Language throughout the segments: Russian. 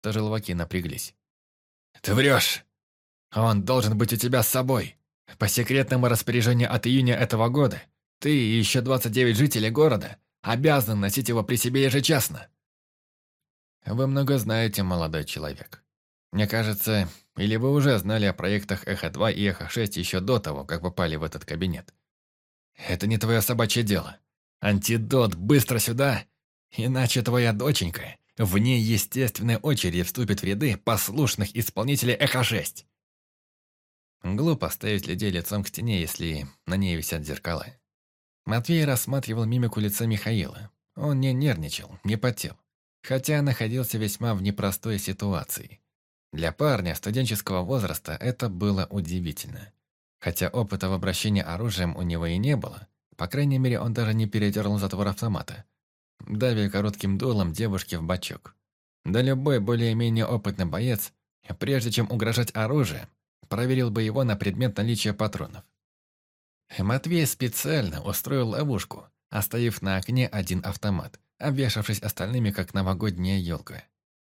то желваки напряглись. «Ты врешь! Он должен быть у тебя с собой. По секретному распоряжению от июня этого года ты и еще 29 жителей города обязаны носить его при себе ежечасно». «Вы много знаете, молодой человек. Мне кажется, или вы уже знали о проектах Эхо-2 и Эхо-6 еще до того, как попали в этот кабинет. Это не твое собачье дело. Антидот, быстро сюда, иначе твоя доченька вне естественной очереди вступит в ряды послушных исполнителей Эхо-6. Глупо ставить людей лицом к стене, если на ней висят зеркала. Матвей рассматривал мимику лица Михаила. Он не нервничал, не потел, хотя находился весьма в непростой ситуации. Для парня студенческого возраста это было удивительно. Хотя опыта в обращении оружием у него и не было, по крайней мере, он даже не передернул затвор автомата, давя коротким дулом девушке в бочок. Да любой более-менее опытный боец, прежде чем угрожать оружием, проверил бы его на предмет наличия патронов. Матвей специально устроил ловушку, оставив на окне один автомат, обвешавшись остальными, как новогодняя елка.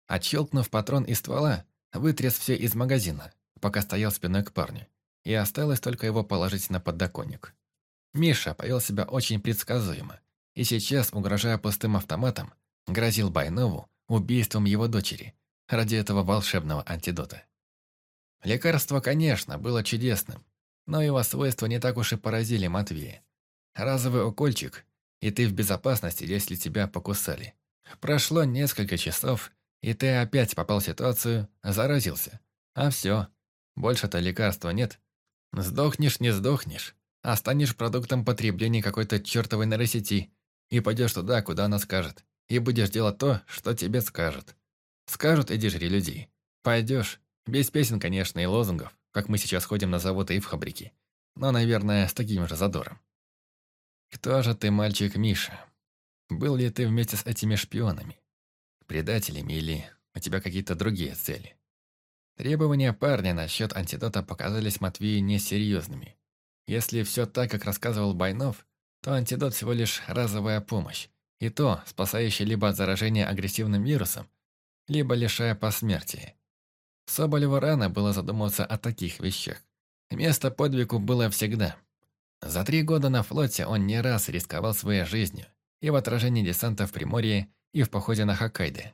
Отщелкнув патрон из ствола, вытряс все из магазина, пока стоял спиной к парню, и осталось только его положить на подоконник. Миша повел себя очень предсказуемо, и сейчас, угрожая пустым автоматом, грозил Байнову убийством его дочери ради этого волшебного антидота. Лекарство, конечно, было чудесным, но его свойства не так уж и поразили Матвея. Разовый укольчик, и ты в безопасности, если тебя покусали. Прошло несколько часов, и ты опять попал в ситуацию, заразился. А все, больше-то лекарства нет. Сдохнешь, не сдохнешь, а станешь продуктом потребления какой-то чертовой нейросети и пойдешь туда, куда она скажет, и будешь делать то, что тебе скажут. Скажут, иди жри людей. Пойдешь, без песен, конечно, и лозунгов, как мы сейчас ходим на заводы и в фабрики, но, наверное, с таким же задором. Кто же ты, мальчик Миша? Был ли ты вместе с этими шпионами? предателями или у тебя какие-то другие цели. Требования парня насчет антидота показались Матвею несерьезными. Если все так, как рассказывал Байнов, то антидот всего лишь разовая помощь, и то спасающая либо от заражения агрессивным вирусом, либо лишая посмертия. Соболеву рано было задумываться о таких вещах. Место подвигу было всегда. За три года на флоте он не раз рисковал своей жизнью, и в отражении десанта в Приморье, и в походе на Хоккайдо.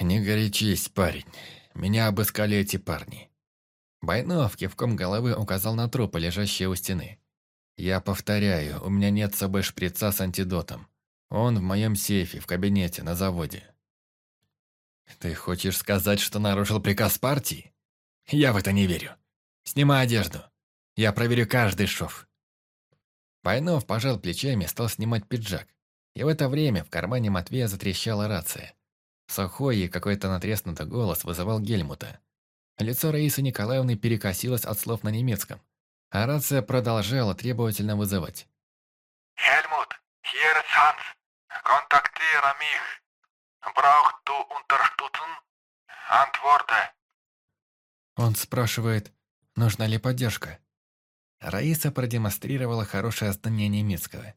«Не горячись, парень. Меня обыскали эти парни». Байнов кивком головы указал на трупы, лежащие у стены. «Я повторяю, у меня нет с собой шприца с антидотом. Он в моем сейфе, в кабинете, на заводе». «Ты хочешь сказать, что нарушил приказ партии? Я в это не верю. Снимай одежду. Я проверю каждый шов». Байнов пожал плечами и стал снимать пиджак. И в это время в кармане Матвея затрещала рация. Сухой и какой-то натреснутый голос вызывал Гельмута. Лицо Раисы Николаевны перекосилось от слов на немецком, а рация продолжала требовательно вызывать. «Хельмут, hier ist Hans. Kontaktiere mich. Brauchst du Unterstützung? Antworte». Он спрашивает, нужна ли поддержка. Раиса продемонстрировала хорошее знание немецкого.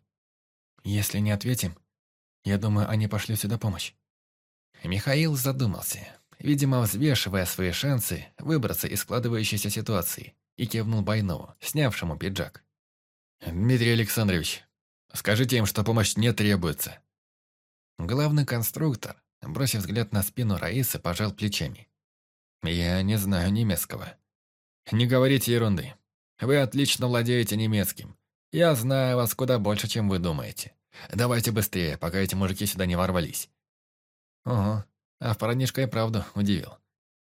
Если не ответим, я думаю, они пошли сюда помощь. Михаил задумался, видимо, взвешивая свои шансы выбраться из складывающейся ситуации, и кивнул Байнову, снявшему пиджак. «Дмитрий Александрович, скажите им, что помощь не требуется». Главный конструктор, бросив взгляд на спину Раисы, пожал плечами. «Я не знаю немецкого». «Не говорите ерунды. Вы отлично владеете немецким. Я знаю вас куда больше, чем вы думаете. Давайте быстрее, пока эти мужики сюда не ворвались». Ого, а парнишка и правду удивил.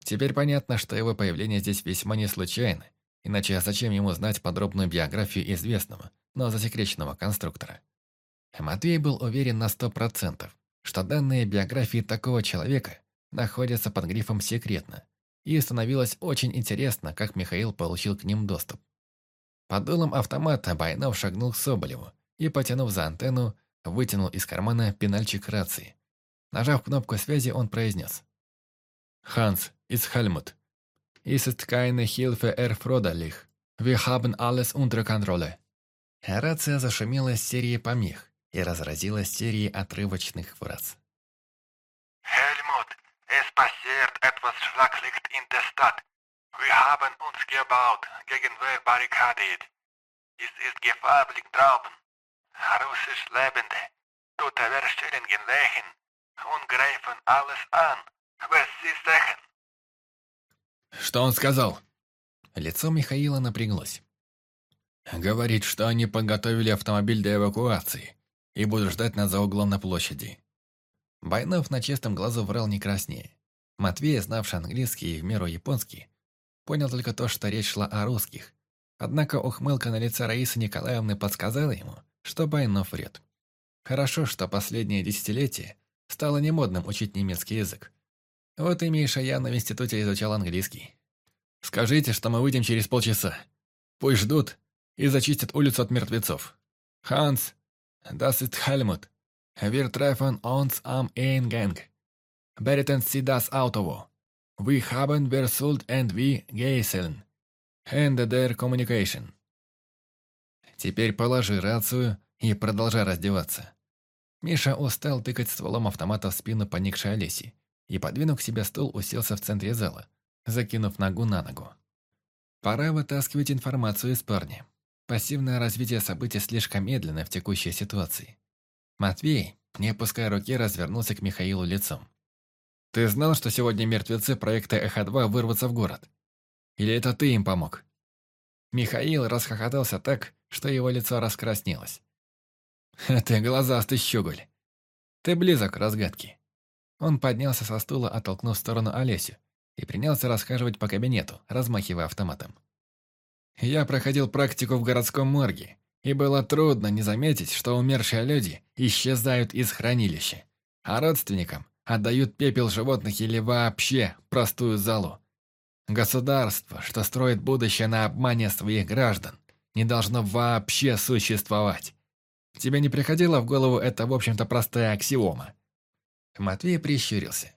Теперь понятно, что его появление здесь весьма не случайно, иначе зачем ему знать подробную биографию известного, но засекреченного конструктора. Матвей был уверен на сто процентов, что данные биографии такого человека находятся под грифом «секретно», и становилось очень интересно, как Михаил получил к ним доступ. Под дулом автомата Байнов шагнул к Соболеву и, потянув за антенну, вытянул из кармана пенальчик рации. Нажав кнопку связи, он произнес. «Ханс, из Хельмут. Ist keine Hilfe erforderlich. Wir haben alles unter Kontrolle». Рация зашумела с серии помех и разразилась серией отрывочных фраз. «Хельмут, Es passiert etwas Schlaglicht in der Stadt. Wir haben uns gebaut, gegen barrikadiert. Es ist gefährlich draußen. Russisch Lebende, tote Verstellungen lächeln und greifen alles an, was sie sagen. Что он сказал? Лицо Михаила напряглось. Говорит, что они подготовили автомобиль для эвакуации и будут ждать нас за углом на площади. Байнов на честном глазу врал не краснее. Матвей, знавший английский и в меру японский, понял только то, что речь шла о русских. Однако ухмылка на лице Раисы Николаевны подсказала ему, что Байнов врет. Хорошо, что последнее десятилетие стало немодным учить немецкий язык. Вот и Миша явно в институте изучал английский. «Скажите, что мы выйдем через полчаса. Пусть ждут и зачистят улицу от мертвецов. Ханс, das ist Helmut. Wir treffen uns am Eingang. Beriten Sie das Auto. Wir haben versucht and we geiseln. Ende der Communication». Теперь положи рацию и продолжай раздеваться. Миша устал тыкать стволом автомата в спину поникшей Олеси и, подвинув к себе стул, уселся в центре зала, закинув ногу на ногу. Пора вытаскивать информацию из парня. Пассивное развитие событий слишком медленно в текущей ситуации. Матвей, не опуская руки, развернулся к Михаилу лицом. «Ты знал, что сегодня мертвецы проекта Эхо-2 вырвутся в город? Или это ты им помог?» Михаил расхохотался так, что его лицо раскраснелось. «Ты глазастый щеголь. Ты близок к разгадке». Он поднялся со стула, оттолкнув в сторону Олесю, и принялся расхаживать по кабинету, размахивая автоматом. Я проходил практику в городском морге, и было трудно не заметить, что умершие люди исчезают из хранилища, а родственникам отдают пепел животных или вообще простую залу. Государство, что строит будущее на обмане своих граждан, не должно вообще существовать. Тебе не приходило в голову это, в общем-то, простая аксиома?» Матвей прищурился.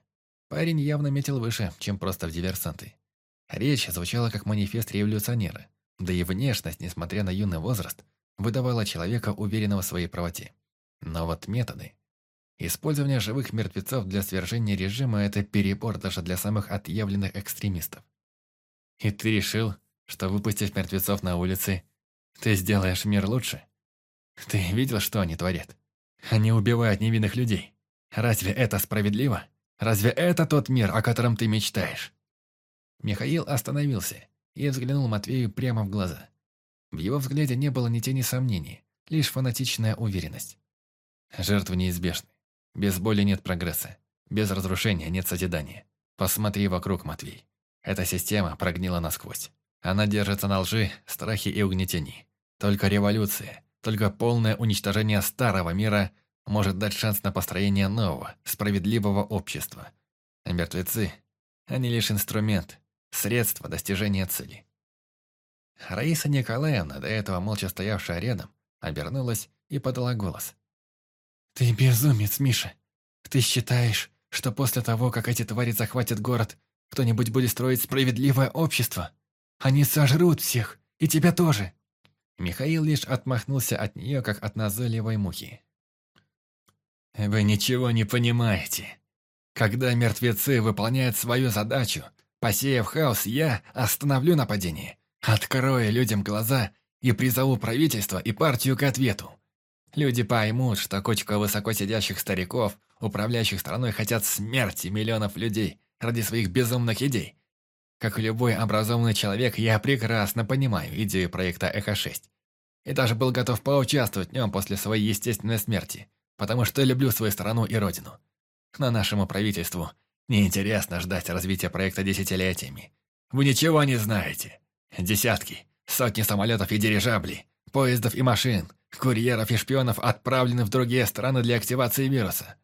Парень явно метил выше, чем просто в диверсанты. Речь звучала как манифест революционера, да и внешность, несмотря на юный возраст, выдавала человека, уверенного в своей правоте. Но вот методы... Использование живых мертвецов для свержения режима – это перебор даже для самых отъявленных экстремистов. И ты решил, что выпустив мертвецов на улицы, ты сделаешь мир лучше? Ты видел, что они творят? Они убивают невинных людей. Разве это справедливо? Разве это тот мир, о котором ты мечтаешь?» Михаил остановился и взглянул Матвею прямо в глаза. В его взгляде не было ни тени сомнений, лишь фанатичная уверенность. Жертвы неизбежны. Без боли нет прогресса. Без разрушения нет созидания. Посмотри вокруг, Матвей. Эта система прогнила насквозь. Она держится на лжи, страхе и угнетении. Только революция, только полное уничтожение старого мира может дать шанс на построение нового, справедливого общества. А мертвецы, они лишь инструмент, средство достижения цели. Раиса Николаевна, до этого молча стоявшая рядом, обернулась и подала голос. «Ты безумец, Миша. Ты считаешь, что после того, как эти твари захватят город, кто-нибудь будет строить справедливое общество? Они сожрут всех, и тебя тоже. Михаил лишь отмахнулся от нее, как от назойливой мухи. «Вы ничего не понимаете. Когда мертвецы выполняют свою задачу, посеяв хаос, я остановлю нападение, открою людям глаза и призову правительство и партию к ответу. Люди поймут, что кучка высоко сидящих стариков, управляющих страной, хотят смерти миллионов людей ради своих безумных идей, как любой образованный человек, я прекрасно понимаю идею проекта «Эхо-6». И даже был готов поучаствовать в нем после своей естественной смерти, потому что люблю свою страну и родину. Но нашему правительству неинтересно ждать развития проекта десятилетиями. Вы ничего не знаете. Десятки, сотни самолетов и дирижаблей, поездов и машин, курьеров и шпионов отправлены в другие страны для активации вируса.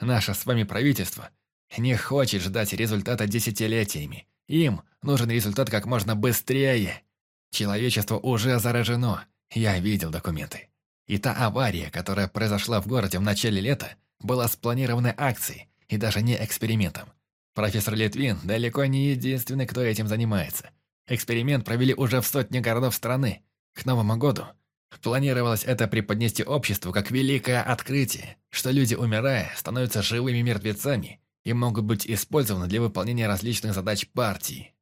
Наше с вами правительство не хочет ждать результата десятилетиями, им нужен результат как можно быстрее. Человечество уже заражено. Я видел документы. И та авария, которая произошла в городе в начале лета, была спланированной акцией и даже не экспериментом. Профессор Литвин далеко не единственный, кто этим занимается. Эксперимент провели уже в сотне городов страны. К Новому году планировалось это преподнести обществу как великое открытие, что люди, умирая, становятся живыми мертвецами и могут быть использованы для выполнения различных задач партии.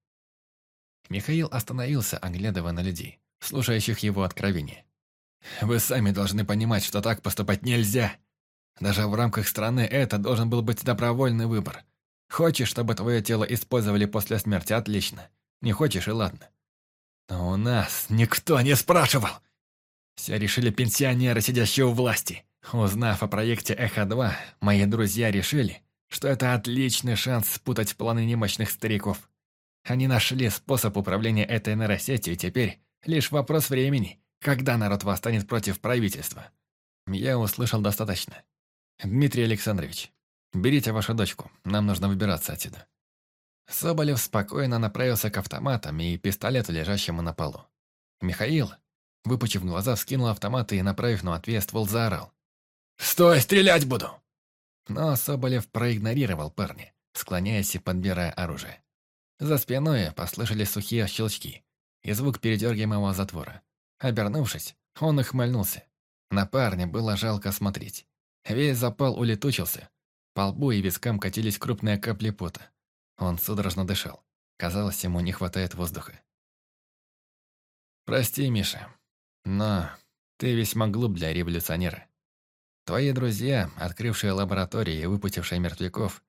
Михаил остановился, оглядывая на людей, слушающих его откровения. «Вы сами должны понимать, что так поступать нельзя. Даже в рамках страны это должен был быть добровольный выбор. Хочешь, чтобы твое тело использовали после смерти, отлично. Не хочешь, и ладно. Но у нас никто не спрашивал. Все решили пенсионеры, сидящие у власти. Узнав о проекте «Эхо-2», мои друзья решили, что это отличный шанс спутать планы немощных стариков. Они нашли способ управления этой нейросетью, и теперь лишь вопрос времени, когда народ восстанет против правительства. Я услышал достаточно. Дмитрий Александрович, берите вашу дочку, нам нужно выбираться отсюда. Соболев спокойно направился к автоматам и пистолету, лежащему на полу. Михаил, выпучив глаза, вскинул автомат и, направив на ответ ствол, заорал. «Стой, стрелять буду!» Но Соболев проигнорировал парня, склоняясь и подбирая оружие. За спиной послышались сухие щелчки и звук передергиваемого затвора. Обернувшись, он ухмыльнулся. На парня было жалко смотреть. Весь запал улетучился. По лбу и вискам катились крупные капли пота. Он судорожно дышал. Казалось, ему не хватает воздуха. «Прости, Миша, но ты весьма глуп для революционера. Твои друзья, открывшие лаборатории и выпустившие мертвяков,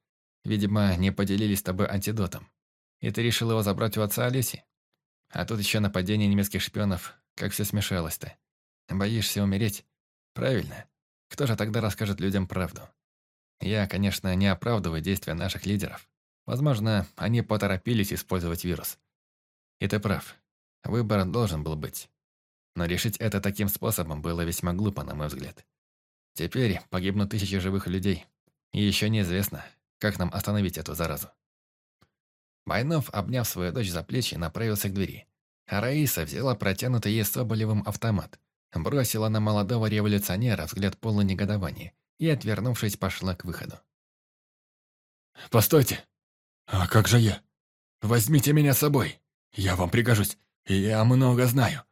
видимо, не поделились с тобой антидотом. И ты решил его забрать у отца Олеси? А тут еще нападение немецких шпионов. Как все смешалось-то. Боишься умереть? Правильно. Кто же тогда расскажет людям правду? Я, конечно, не оправдываю действия наших лидеров. Возможно, они поторопились использовать вирус. И ты прав. Выбор должен был быть. Но решить это таким способом было весьма глупо, на мой взгляд. Теперь погибнут тысячи живых людей. И еще неизвестно, как нам остановить эту заразу. Байнов, обняв свою дочь за плечи, направился к двери. Раиса взяла протянутый ей Соболевым автомат, бросила на молодого революционера взгляд полный негодования и, отвернувшись, пошла к выходу. «Постойте!» «А как же я? Возьмите меня с собой. Я вам пригожусь. Я много знаю.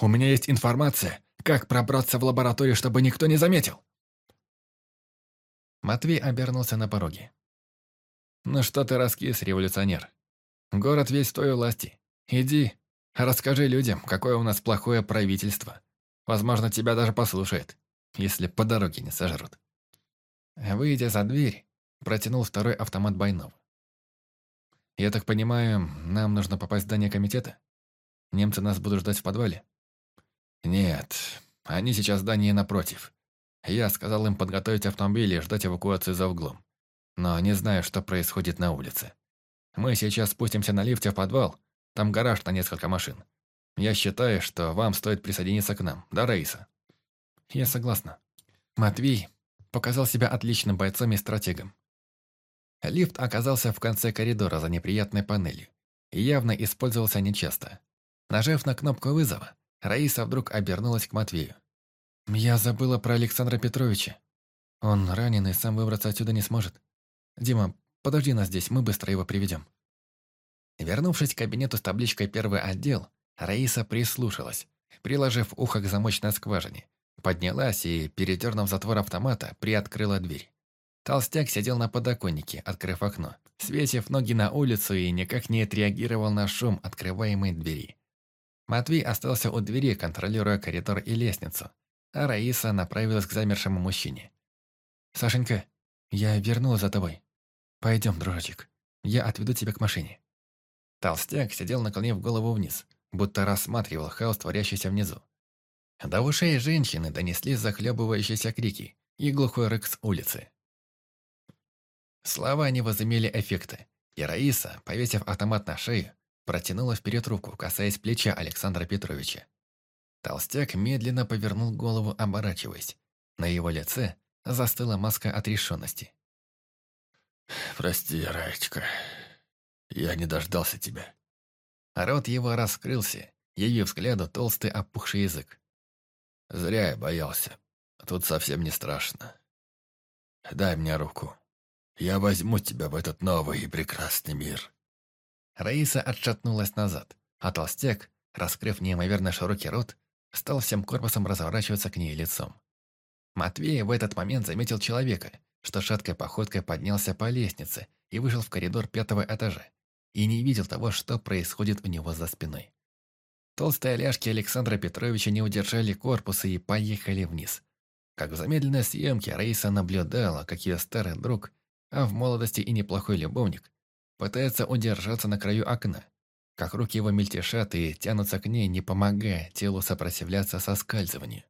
У меня есть информация, как пробраться в лабораторию, чтобы никто не заметил». Матвей обернулся на пороге. «Ну что ты раскис, революционер? Город весь в твоей власти. Иди, расскажи людям, какое у нас плохое правительство. Возможно, тебя даже послушает, если по дороге не сожрут». Выйдя за дверь, протянул второй автомат Байнова. «Я так понимаю, нам нужно попасть в здание комитета? Немцы нас будут ждать в подвале?» «Нет, они сейчас в здании напротив. Я сказал им подготовить автомобиль и ждать эвакуации за углом. Но не знаю, что происходит на улице. Мы сейчас спустимся на лифте в подвал, там гараж на несколько машин. Я считаю, что вам стоит присоединиться к нам, да, Раиса?» «Я согласна». Матвей показал себя отличным бойцом и стратегом. Лифт оказался в конце коридора за неприятной панелью и явно использовался нечасто. Нажав на кнопку вызова, Раиса вдруг обернулась к Матвею. «Я забыла про Александра Петровича. Он ранен и сам выбраться отсюда не сможет. Дима, подожди нас здесь, мы быстро его приведем». Вернувшись к кабинету с табличкой «Первый отдел», Раиса прислушалась, приложив ухо к замочной скважине, поднялась и, передернув затвор автомата, приоткрыла дверь. Толстяк сидел на подоконнике, открыв окно, свесив ноги на улицу и никак не отреагировал на шум открываемой двери. Матвей остался у двери, контролируя коридор и лестницу, а Раиса направилась к замершему мужчине. «Сашенька, я вернулась за тобой. Пойдем, дружочек, я отведу тебя к машине». Толстяк сидел, наклонив голову вниз, будто рассматривал хаос, творящийся внизу. До ушей женщины донесли захлебывающиеся крики и глухой рык с улицы. Слова не возымели эффекта, и Раиса, повесив автомат на шею, протянула вперед руку, касаясь плеча Александра Петровича. Толстяк медленно повернул голову, оборачиваясь. На его лице застыла маска отрешенности. «Прости, Раечка, я не дождался тебя». Рот его раскрылся, явив взгляду толстый опухший язык. «Зря я боялся. Тут совсем не страшно. Дай мне руку». Я возьму тебя в этот новый и прекрасный мир». Раиса отшатнулась назад, а толстяк, раскрыв неимоверно широкий рот, стал всем корпусом разворачиваться к ней лицом. Матвей в этот момент заметил человека, что шаткой походкой поднялся по лестнице и вышел в коридор пятого этажа, и не видел того, что происходит у него за спиной. Толстые ляжки Александра Петровича не удержали корпуса и поехали вниз. Как в замедленной съемке Раиса наблюдала, как ее старый друг, а в молодости и неплохой любовник, пытается удержаться на краю окна, как руки его мельтешат и тянутся к ней, не помогая телу сопротивляться соскальзыванию.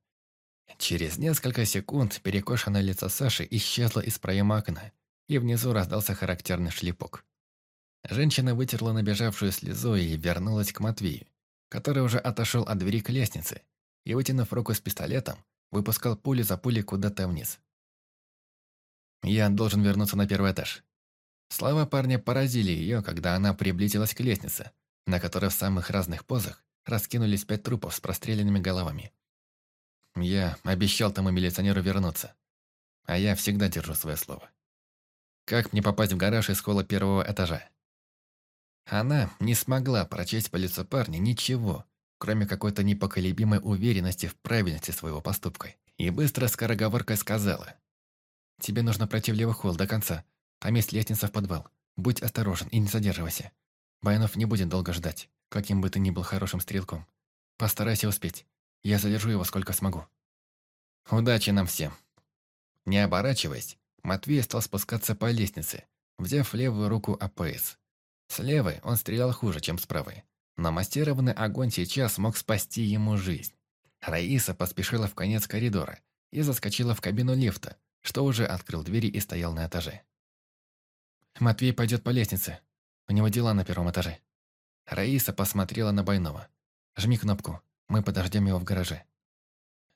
Через несколько секунд перекошенное лицо Саши исчезло из проема окна, и внизу раздался характерный шлепок. Женщина вытерла набежавшую слезу и вернулась к Матвею, который уже отошел от двери к лестнице и, вытянув руку с пистолетом, выпускал пули за пулей куда-то вниз. «Я должен вернуться на первый этаж». Слова парня поразили ее, когда она приблизилась к лестнице, на которой в самых разных позах раскинулись пять трупов с простреленными головами. Я обещал тому милиционеру вернуться, а я всегда держу свое слово. Как мне попасть в гараж из холла первого этажа? Она не смогла прочесть по лицу парня ничего, кроме какой-то непоколебимой уверенности в правильности своего поступка, и быстро скороговоркой сказала. «Тебе нужно пройти в левый холл до конца. Там есть лестница в подвал. Будь осторожен и не задерживайся. Баянов не будет долго ждать, каким бы ты ни был хорошим стрелком. Постарайся успеть. Я задержу его сколько смогу». «Удачи нам всем!» Не оборачиваясь, Матвей стал спускаться по лестнице, взяв левую руку АПС. С левой он стрелял хуже, чем с правой. Но мастерованный огонь сейчас мог спасти ему жизнь. Раиса поспешила в конец коридора и заскочила в кабину лифта, что уже открыл двери и стоял на этаже. «Матвей пойдет по лестнице. У него дела на первом этаже». Раиса посмотрела на Байнова. «Жми кнопку. Мы подождем его в гараже».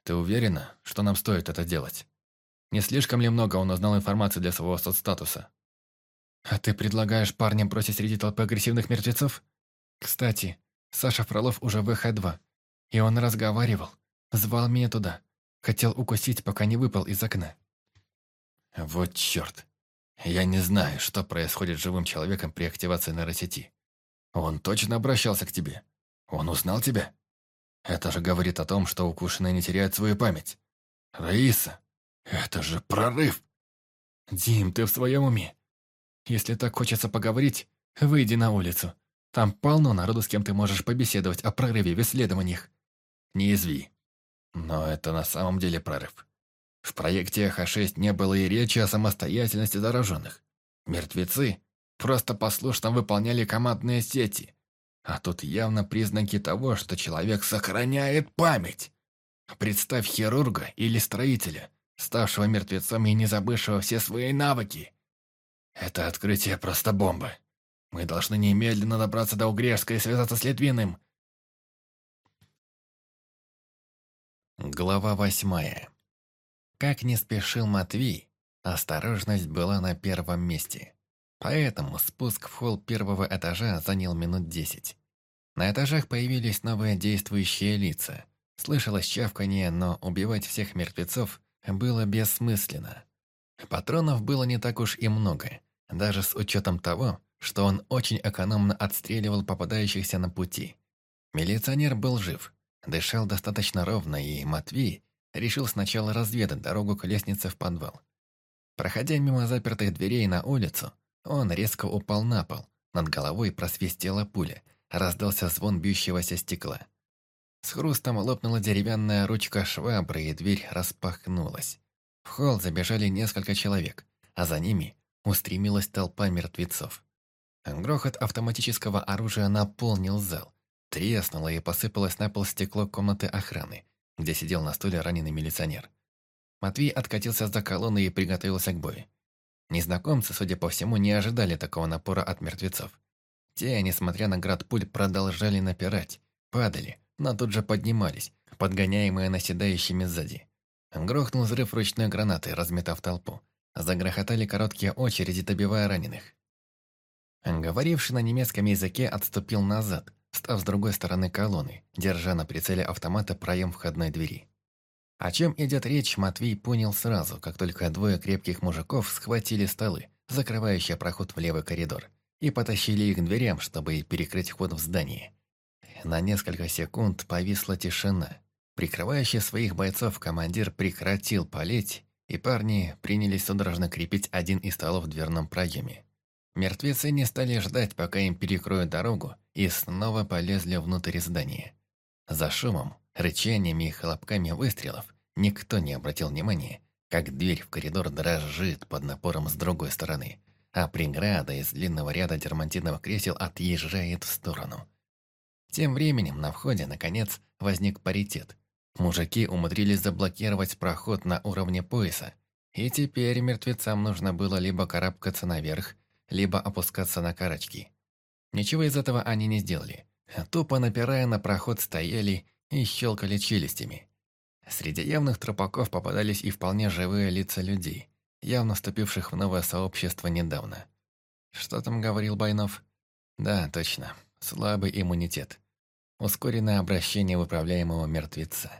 «Ты уверена, что нам стоит это делать? Не слишком ли много он узнал информации для своего соцстатуса?» «А ты предлагаешь парням бросить среди толпы агрессивных мертвецов? Кстати, Саша Фролов уже в ВХ-2, и он разговаривал, звал меня туда, хотел укусить, пока не выпал из окна». «Вот черт! Я не знаю, что происходит с живым человеком при активации нейросети. Он точно обращался к тебе? Он узнал тебя? Это же говорит о том, что укушенные не теряют свою память. Раиса, это же прорыв!» «Дим, ты в своем уме? Если так хочется поговорить, выйди на улицу. Там полно народу, с кем ты можешь побеседовать о прорыве в исследованиях. Не изви. Но это на самом деле прорыв. В проекте Х-6 не было и речи о самостоятельности зараженных. Мертвецы просто послушно выполняли командные сети. А тут явно признаки того, что человек сохраняет память. Представь хирурга или строителя, ставшего мертвецом и не забывшего все свои навыки. Это открытие просто бомба. Мы должны немедленно добраться до Угрешска и связаться с Литвиным. Глава восьмая. Как не спешил Матвей, осторожность была на первом месте. Поэтому спуск в холл первого этажа занял минут десять. На этажах появились новые действующие лица. Слышалось чавканье, но убивать всех мертвецов было бессмысленно. Патронов было не так уж и много, даже с учетом того, что он очень экономно отстреливал попадающихся на пути. Милиционер был жив, дышал достаточно ровно, и Матвей решил сначала разведать дорогу к лестнице в подвал. Проходя мимо запертых дверей на улицу, он резко упал на пол, над головой просвистела пуля, раздался звон бьющегося стекла. С хрустом лопнула деревянная ручка швабры, и дверь распахнулась. В холл забежали несколько человек, а за ними устремилась толпа мертвецов. Грохот автоматического оружия наполнил зал. Треснуло и посыпалось на пол стекло комнаты охраны, где сидел на стуле раненый милиционер. Матвей откатился за колонны и приготовился к бою. Незнакомцы, судя по всему, не ожидали такого напора от мертвецов. Те, несмотря на град пуль, продолжали напирать, падали, но тут же поднимались, подгоняемые наседающими сзади. Грохнул взрыв ручной гранаты, разметав толпу. Загрохотали короткие очереди, добивая раненых. Говоривший на немецком языке отступил назад, став с другой стороны колонны, держа на прицеле автомата проем входной двери. О чем идет речь, Матвей понял сразу, как только двое крепких мужиков схватили столы, закрывающие проход в левый коридор, и потащили их к дверям, чтобы перекрыть вход в здание. На несколько секунд повисла тишина. Прикрывающий своих бойцов командир прекратил палить и парни принялись судорожно крепить один из столов в дверном проеме. Мертвецы не стали ждать, пока им перекроют дорогу, и снова полезли внутрь здания. За шумом, рычаниями и хлопками выстрелов никто не обратил внимания, как дверь в коридор дрожит под напором с другой стороны, а преграда из длинного ряда дермантиновых кресел отъезжает в сторону. Тем временем на входе, наконец, возник паритет. Мужики умудрились заблокировать проход на уровне пояса, и теперь мертвецам нужно было либо карабкаться наверх, либо опускаться на карачки. Ничего из этого они не сделали. Тупо напирая на проход стояли и щелкали челюстями. Среди явных трупаков попадались и вполне живые лица людей, явно вступивших в новое сообщество недавно. Что там говорил Байнов? Да, точно. Слабый иммунитет. Ускоренное обращение выправляемого мертвеца.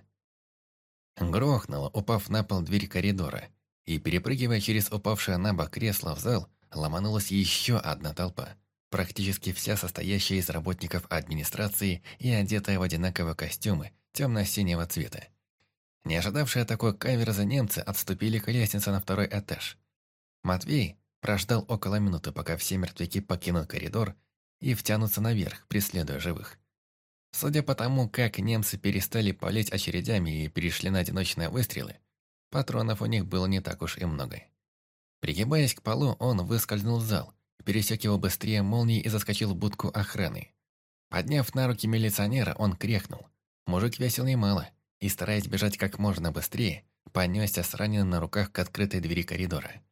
Грохнуло, упав на пол дверь коридора, и, перепрыгивая через упавшее на бок кресло в зал, ломанулась еще одна толпа, практически вся состоящая из работников администрации и одетая в одинаковые костюмы темно-синего цвета. Не ожидавшие такой каверзы немцы отступили к лестнице на второй этаж. Матвей прождал около минуты, пока все мертвяки покинут коридор и втянутся наверх, преследуя живых. Судя по тому, как немцы перестали палить очередями и перешли на одиночные выстрелы, патронов у них было не так уж и много. Пригибаясь к полу, он выскользнул в зал, пересек его быстрее молнии и заскочил в будку охраны. Подняв на руки милиционера, он крякнул. Мужик весил немало, и, стараясь бежать как можно быстрее, понесся с раненым на руках к открытой двери коридора.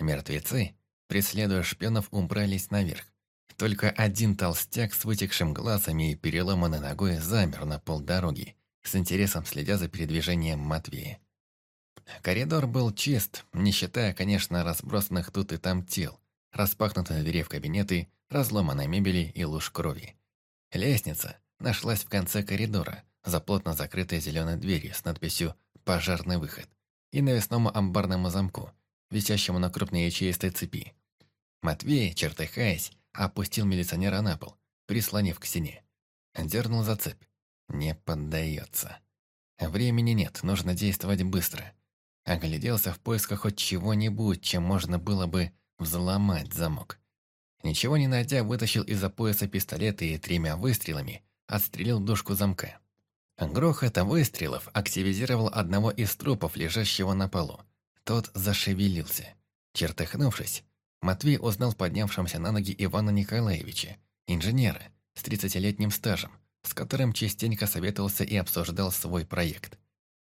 Мертвецы, преследуя шпионов, убрались наверх. Только один толстяк с вытекшим глазами и переломанной ногой замер на полдороги, с интересом следя за передвижением Матвея. Коридор был чист, не считая, конечно, разбросанных тут и там тел, распахнутых дверей в кабинеты, разломанной мебели и луж крови. Лестница нашлась в конце коридора, за плотно закрытой зеленой дверью с надписью «Пожарный выход» и навесному амбарному замку, висящему на крупной ячеистой цепи. Матвей, чертыхаясь, опустил милиционера на пол, прислонив к стене. Дернул за цепь. Не поддается. Времени нет, нужно действовать быстро. Огляделся в поисках хоть чего-нибудь, чем можно было бы взломать замок. Ничего не найдя, вытащил из-за пояса пистолет и тремя выстрелами отстрелил дужку замка. Грохот выстрелов активизировал одного из трупов, лежащего на полу. Тот зашевелился. Чертыхнувшись, Матвей узнал поднявшемся на ноги Ивана Николаевича, инженера с 30-летним стажем, с которым частенько советовался и обсуждал свой проект.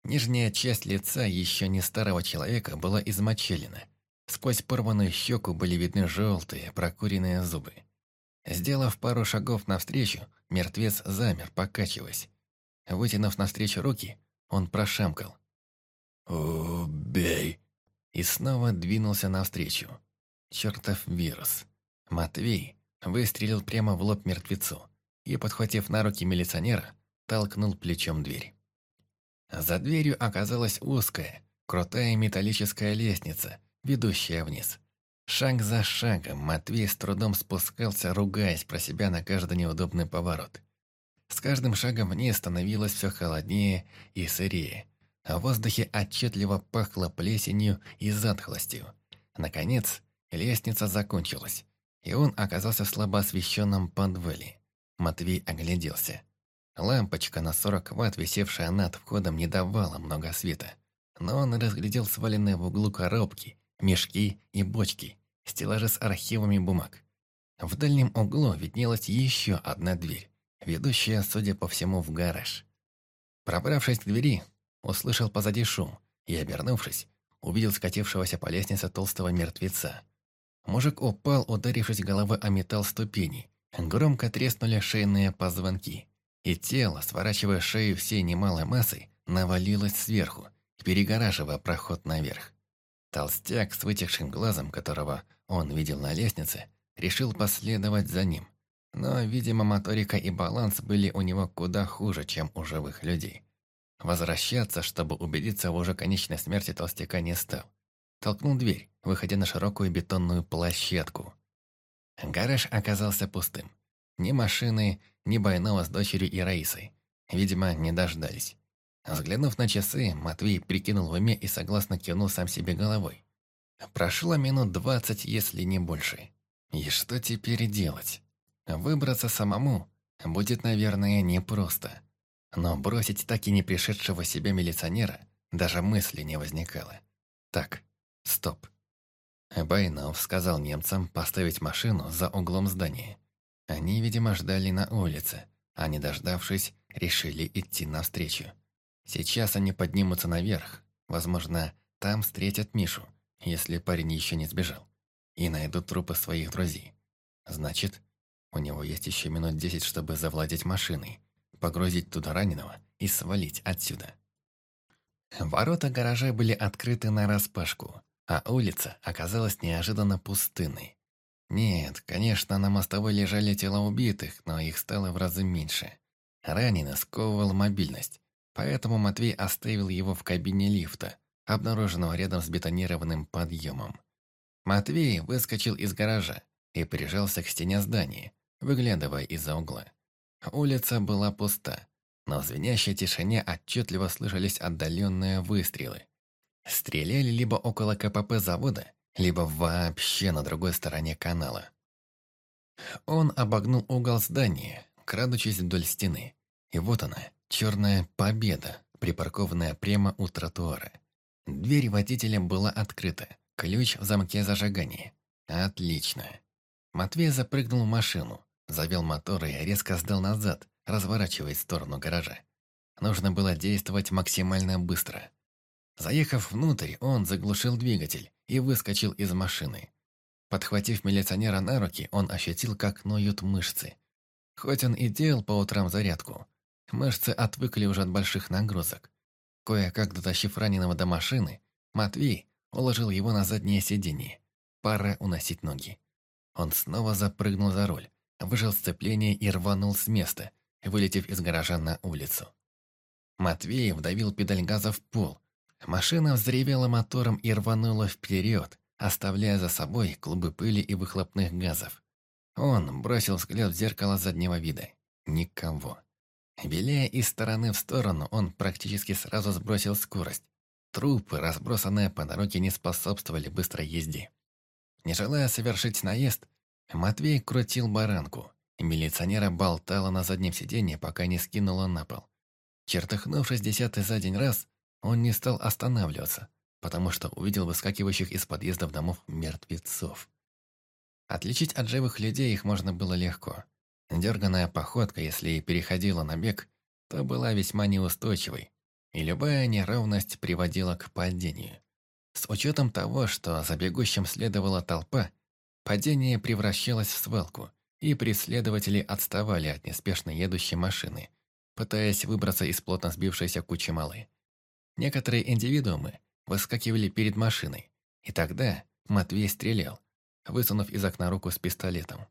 Нижняя часть лица еще не старого человека была измочелена. Сквозь порванную щеку были видны желтые, прокуренные зубы. Сделав пару шагов навстречу, мертвец замер, покачиваясь. Вытянув навстречу руки, он прошамкал. «Убей!» И снова двинулся навстречу. Чертов вирус. Матвей выстрелил прямо в лоб мертвецу и, подхватив на руки милиционера, толкнул плечом дверь. За дверью оказалась узкая, крутая металлическая лестница, ведущая вниз. Шаг за шагом Матвей с трудом спускался, ругаясь про себя на каждый неудобный поворот. С каждым шагом вниз становилось все холоднее и сырее, в воздухе отчетливо пахло плесенью и затхлостью. Наконец, лестница закончилась, и он оказался в слабо освещенном подвале. Матвей огляделся. Лампочка на 40 ватт, висевшая над входом, не давала много света. Но он разглядел сваленные в углу коробки, мешки и бочки, стеллажи с архивами бумаг. В дальнем углу виднелась еще одна дверь, ведущая, судя по всему, в гараж. Пробравшись к двери, услышал позади шум и, обернувшись, увидел скатившегося по лестнице толстого мертвеца. Мужик упал, ударившись головой о металл ступеней. Громко треснули шейные позвонки и тело, сворачивая шею всей немалой массой, навалилось сверху, перегораживая проход наверх. Толстяк с вытекшим глазом, которого он видел на лестнице, решил последовать за ним. Но, видимо, моторика и баланс были у него куда хуже, чем у живых людей. Возвращаться, чтобы убедиться в уже конечной смерти толстяка не стал. Толкнул дверь, выходя на широкую бетонную площадку. Гараж оказался пустым. Ни машины, ни Байнова с дочерью и Раисой. Видимо, не дождались. Взглянув на часы, Матвей прикинул в уме и согласно кивнул сам себе головой. Прошло минут двадцать, если не больше. И что теперь делать? Выбраться самому будет, наверное, непросто. Но бросить так и не пришедшего себя милиционера даже мысли не возникало. Так, стоп. Байнов сказал немцам поставить машину за углом здания. Они, видимо, ждали на улице, а не дождавшись, решили идти навстречу. Сейчас они поднимутся наверх. Возможно, там встретят Мишу, если парень еще не сбежал. И найдут трупы своих друзей. Значит, у него есть еще минут десять, чтобы завладеть машиной, погрузить туда раненого и свалить отсюда. Ворота гаража были открыты нараспашку, а улица оказалась неожиданно пустынной. Нет, конечно, на мостовой лежали тела убитых, но их стало в разы меньше. Раненый сковывал мобильность, поэтому Матвей оставил его в кабине лифта, обнаруженного рядом с бетонированным подъемом. Матвей выскочил из гаража и прижался к стене здания, выглядывая из-за угла. Улица была пуста, но в звенящей тишине отчетливо слышались отдаленные выстрелы. Стреляли либо около КПП завода, либо вообще на другой стороне канала. Он обогнул угол здания, крадучись вдоль стены. И вот она, черная победа, припаркованная прямо у тротуара. Дверь водителя была открыта, ключ в замке зажигания. Отлично. Матвей запрыгнул в машину, завел мотор и резко сдал назад, разворачиваясь в сторону гаража. Нужно было действовать максимально быстро. Заехав внутрь, он заглушил двигатель и выскочил из машины. Подхватив милиционера на руки, он ощутил, как ноют мышцы. Хоть он и делал по утрам зарядку, мышцы отвыкли уже от больших нагрузок. Кое-как дотащив раненого до машины, Матвей уложил его на заднее сиденье. Пора уносить ноги. Он снова запрыгнул за руль, выжил сцепление и рванул с места, вылетев из гаража на улицу. Матвей вдавил педаль газа в пол. Машина взревела мотором и рванула вперед, оставляя за собой клубы пыли и выхлопных газов. Он бросил взгляд в зеркало заднего вида. Никого. Виляя из стороны в сторону, он практически сразу сбросил скорость. Трупы, разбросанные по дороге, не способствовали быстрой езде. Не желая совершить наезд, Матвей крутил баранку. Милиционера болтала на заднем сиденье, пока не скинула на пол. Чертыхнувшись десятый за день раз, он не стал останавливаться, потому что увидел выскакивающих из подъездов домов мертвецов. Отличить от живых людей их можно было легко. Дерганная походка, если и переходила на бег, то была весьма неустойчивой, и любая неровность приводила к падению. С учетом того, что за бегущим следовала толпа, падение превращалось в свалку, и преследователи отставали от неспешно едущей машины, пытаясь выбраться из плотно сбившейся кучи малы. Некоторые индивидуумы выскакивали перед машиной, и тогда Матвей стрелял, высунув из окна руку с пистолетом.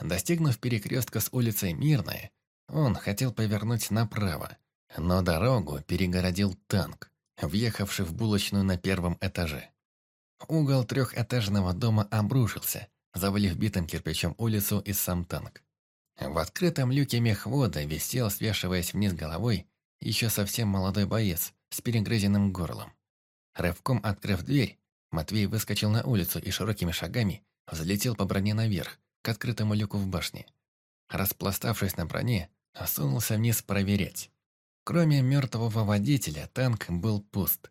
Достигнув перекрестка с улицей Мирная, он хотел повернуть направо, но дорогу перегородил танк, въехавший в булочную на первом этаже. Угол трехэтажного дома обрушился, завалив битым кирпичом улицу и сам танк. В открытом люке мехвода висел, свешиваясь вниз головой, еще совсем молодой боец с перегрызенным горлом. Рывком открыв дверь, Матвей выскочил на улицу и широкими шагами взлетел по броне наверх, к открытому люку в башне. Распластавшись на броне, осунулся вниз проверять. Кроме мертвого водителя, танк был пуст.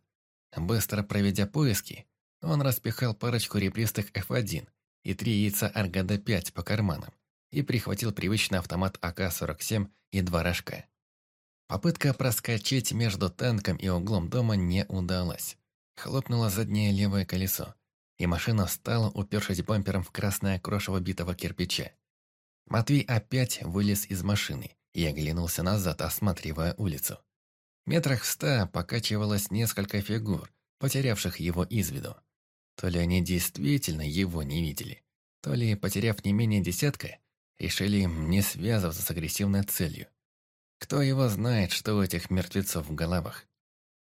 Быстро проведя поиски, он распихал парочку ребристых F1 и три яйца Аргада-5 по карманам и прихватил привычный автомат АК-47 и два рожка. Попытка проскочить между танком и углом дома не удалась. Хлопнуло заднее левое колесо, и машина встала, упершись бампером в красное крошево битого кирпича. Матвей опять вылез из машины и оглянулся назад, осматривая улицу. Метрах в ста покачивалось несколько фигур, потерявших его из виду. То ли они действительно его не видели, то ли, потеряв не менее десятка, решили не связываться с агрессивной целью. Кто его знает, что у этих мертвецов в головах.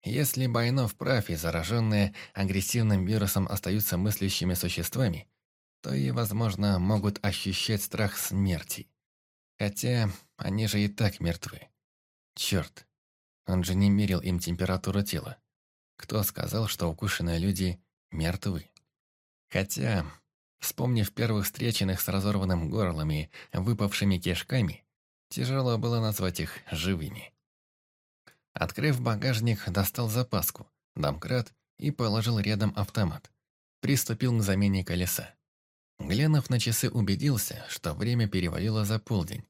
Если Байнов прав и зараженные агрессивным вирусом остаются мыслящими существами, то и, возможно, могут ощущать страх смерти. Хотя они же и так мертвы. Черт. Он же не мерил им температуру тела. Кто сказал, что укушенные люди мертвы? Хотя, вспомнив первых встреченных с разорванным горлом и выпавшими кишками, тяжело было назвать их живыми. Открыв багажник, достал запаску, домкрат и положил рядом автомат. Приступил к замене колеса. Глянув на часы, убедился, что время перевалило за полдень,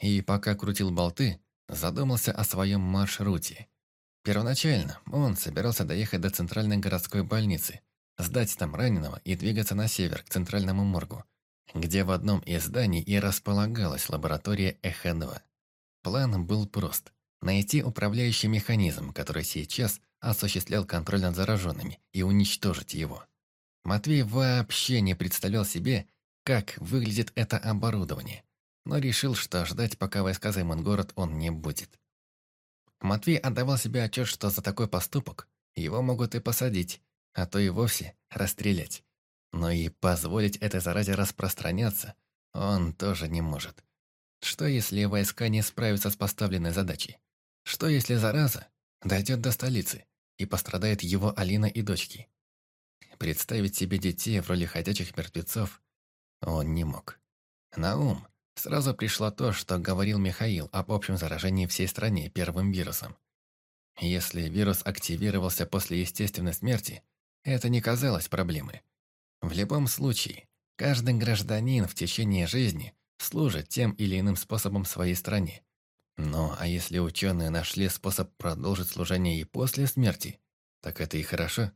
и пока крутил болты, задумался о своем маршруте. Первоначально он собирался доехать до центральной городской больницы, сдать там раненого и двигаться на север, к центральному моргу, где в одном из зданий и располагалась лаборатория Эхо-2. План был прост – найти управляющий механизм, который сейчас осуществлял контроль над зараженными, и уничтожить его. Матвей вообще не представлял себе, как выглядит это оборудование, но решил, что ждать, пока войска займут город, он не будет. Матвей отдавал себе отчет, что за такой поступок его могут и посадить, а то и вовсе расстрелять. Но и позволить этой заразе распространяться он тоже не может. Что если войска не справятся с поставленной задачей? Что если зараза дойдет до столицы и пострадает его Алина и дочки? Представить себе детей в роли ходячих мертвецов он не мог. На ум сразу пришло то, что говорил Михаил об общем заражении всей стране первым вирусом. Если вирус активировался после естественной смерти, это не казалось проблемой. В любом случае, каждый гражданин в течение жизни служит тем или иным способом своей стране. Но а если ученые нашли способ продолжить служение и после смерти, так это и хорошо.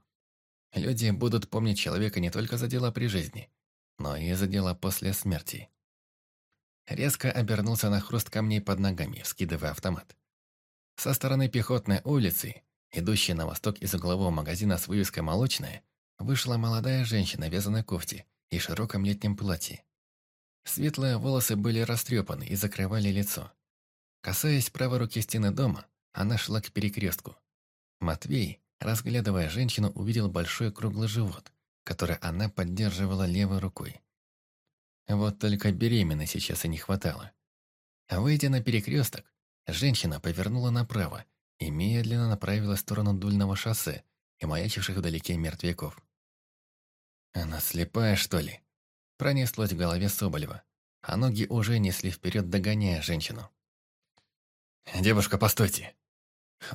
Люди будут помнить человека не только за дела при жизни, но и за дела после смерти. Резко обернулся на хруст камней под ногами, скидывая автомат. Со стороны пехотной улицы, идущей на восток из углового магазина с вывеской «Молочная», вышла молодая женщина в вязаной кофте и широком летнем платье. Светлые волосы были растрепаны и закрывали лицо. Касаясь правой руки стены дома, она шла к перекрестку. Матвей, Разглядывая женщину, увидел большой круглый живот, который она поддерживала левой рукой. Вот только беременной сейчас и не хватало. Выйдя на перекресток, женщина повернула направо и медленно направилась в сторону дульного шоссе и маячивших вдалеке мертвяков. «Она слепая, что ли?» Пронеслось в голове Соболева, а ноги уже несли вперед, догоняя женщину. «Девушка, постойте!»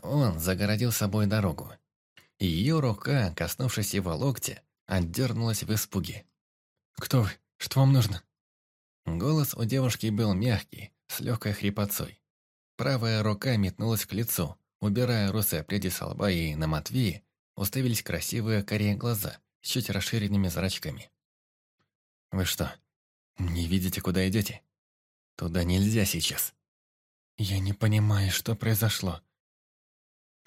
Он загородил собой дорогу ее рука, коснувшись его локтя, отдернулась в испуге. «Кто вы? Что вам нужно?» Голос у девушки был мягкий, с легкой хрипотцой. Правая рука метнулась к лицу, убирая русые пряди со лба, и на Матвее уставились красивые корее глаза с чуть расширенными зрачками. «Вы что, не видите, куда идете? Туда нельзя сейчас». «Я не понимаю, что произошло»,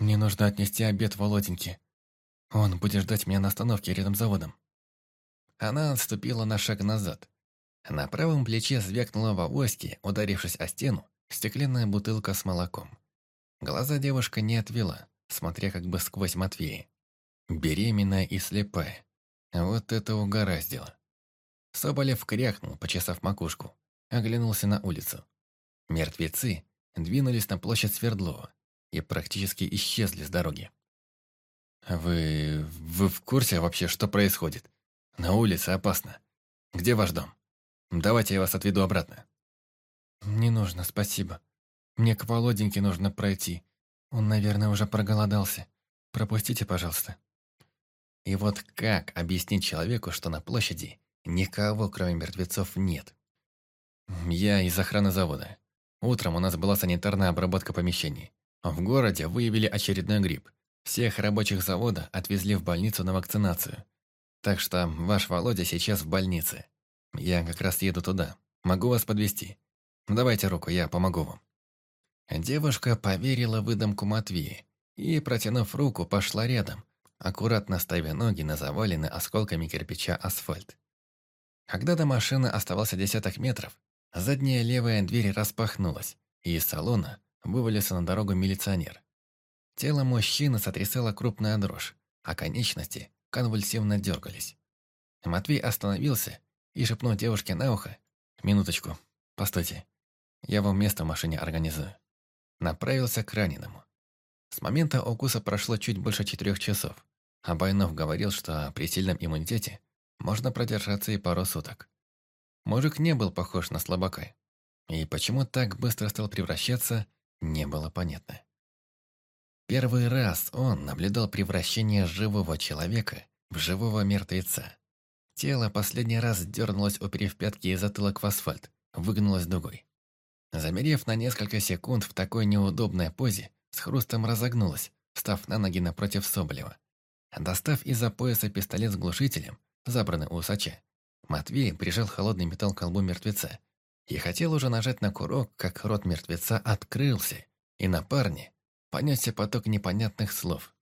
мне нужно отнести обед Володеньке. Он будет ждать меня на остановке рядом с заводом». Она отступила на шаг назад. На правом плече звякнула в авоське, ударившись о стену, стеклянная бутылка с молоком. Глаза девушка не отвела, смотря как бы сквозь Матвея. Беременная и слепая. Вот это угораздило. Соболев крякнул, почесав макушку. Оглянулся на улицу. Мертвецы двинулись на площадь Свердлова и практически исчезли с дороги. «Вы... вы в курсе вообще, что происходит? На улице опасно. Где ваш дом? Давайте я вас отведу обратно». «Не нужно, спасибо. Мне к Володеньке нужно пройти. Он, наверное, уже проголодался. Пропустите, пожалуйста». И вот как объяснить человеку, что на площади никого, кроме мертвецов, нет? Я из охраны завода. Утром у нас была санитарная обработка помещений. В городе выявили очередной грипп. Всех рабочих завода отвезли в больницу на вакцинацию. Так что ваш Володя сейчас в больнице. Я как раз еду туда. Могу вас подвести. Давайте руку, я помогу вам». Девушка поверила выдумку Матвея и, протянув руку, пошла рядом, аккуратно ставя ноги на заваленный осколками кирпича асфальт. Когда до машины оставался десяток метров, задняя левая дверь распахнулась, и из салона вывалился на дорогу милиционер. Тело мужчины сотрясало крупная дрожь, а конечности конвульсивно дергались. Матвей остановился и шепнул девушке на ухо. «Минуточку, постойте, я вам место в машине организую». Направился к раненому. С момента укуса прошло чуть больше четырех часов, а Байнов говорил, что при сильном иммунитете можно продержаться и пару суток. Мужик не был похож на слабака, и почему так быстро стал превращаться, не было понятно. Первый раз он наблюдал превращение живого человека в живого мертвеца. Тело последний раз дернулось, уперев пятки и затылок в асфальт, выгнулось дугой. Замерев на несколько секунд в такой неудобной позе, с хрустом разогнулась, встав на ноги напротив Соболева. Достав из-за пояса пистолет с глушителем, забранный у усача, Матвей прижал холодный металл к колбу мертвеца и хотел уже нажать на курок, как рот мертвеца открылся, и на парне понесся поток непонятных слов.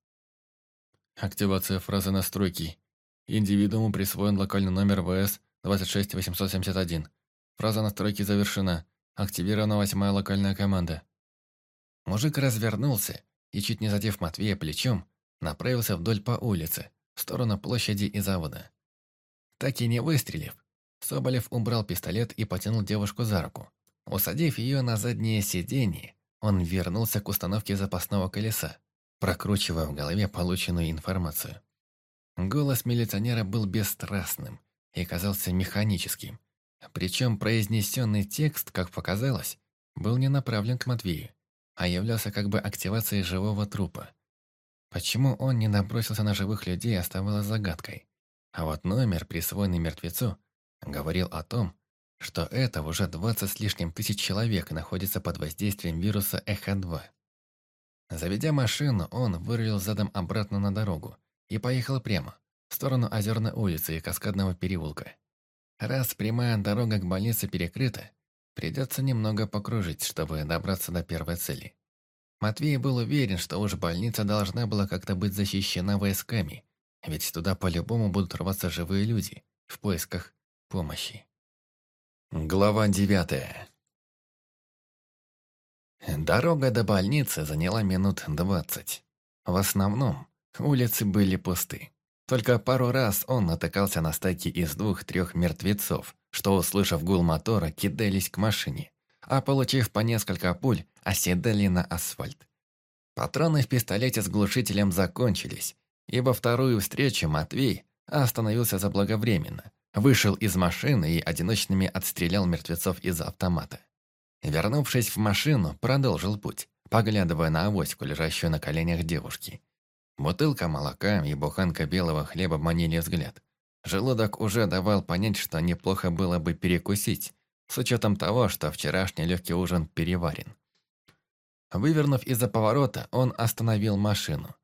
Активация фразы настройки. Индивидууму присвоен локальный номер ВС 26871. Фраза настройки завершена. Активирована восьмая локальная команда. Мужик развернулся и, чуть не задев Матвея плечом, направился вдоль по улице, в сторону площади и завода. Так и не выстрелив, Соболев убрал пистолет и потянул девушку за руку. Усадив ее на заднее сиденье, он вернулся к установке запасного колеса, прокручивая в голове полученную информацию. Голос милиционера был бесстрастным и казался механическим. Причем произнесенный текст, как показалось, был не направлен к Матвею, а являлся как бы активацией живого трупа. Почему он не набросился на живых людей, оставалось загадкой. А вот номер, присвоенный мертвецу, говорил о том, что это уже 20 с лишним тысяч человек находится под воздействием вируса Эхо-2. Заведя машину, он вырулил задом обратно на дорогу и поехал прямо, в сторону Озерной улицы и Каскадного переулка. Раз прямая дорога к больнице перекрыта, придется немного покружить, чтобы добраться до первой цели. Матвей был уверен, что уж больница должна была как-то быть защищена войсками, ведь туда по-любому будут рваться живые люди в поисках помощи. Глава девятая Дорога до больницы заняла минут двадцать. В основном улицы были пусты. Только пару раз он натыкался на стайки из двух-трех мертвецов, что, услышав гул мотора, кидались к машине, а, получив по несколько пуль, оседали на асфальт. Патроны в пистолете с глушителем закончились, и во вторую встречу Матвей остановился заблаговременно, вышел из машины и одиночными отстрелял мертвецов из автомата. Вернувшись в машину, продолжил путь, поглядывая на авоську, лежащую на коленях девушки. Бутылка молока и буханка белого хлеба манили взгляд. Желудок уже давал понять, что неплохо было бы перекусить, с учетом того, что вчерашний легкий ужин переварен. Вывернув из-за поворота, он остановил машину.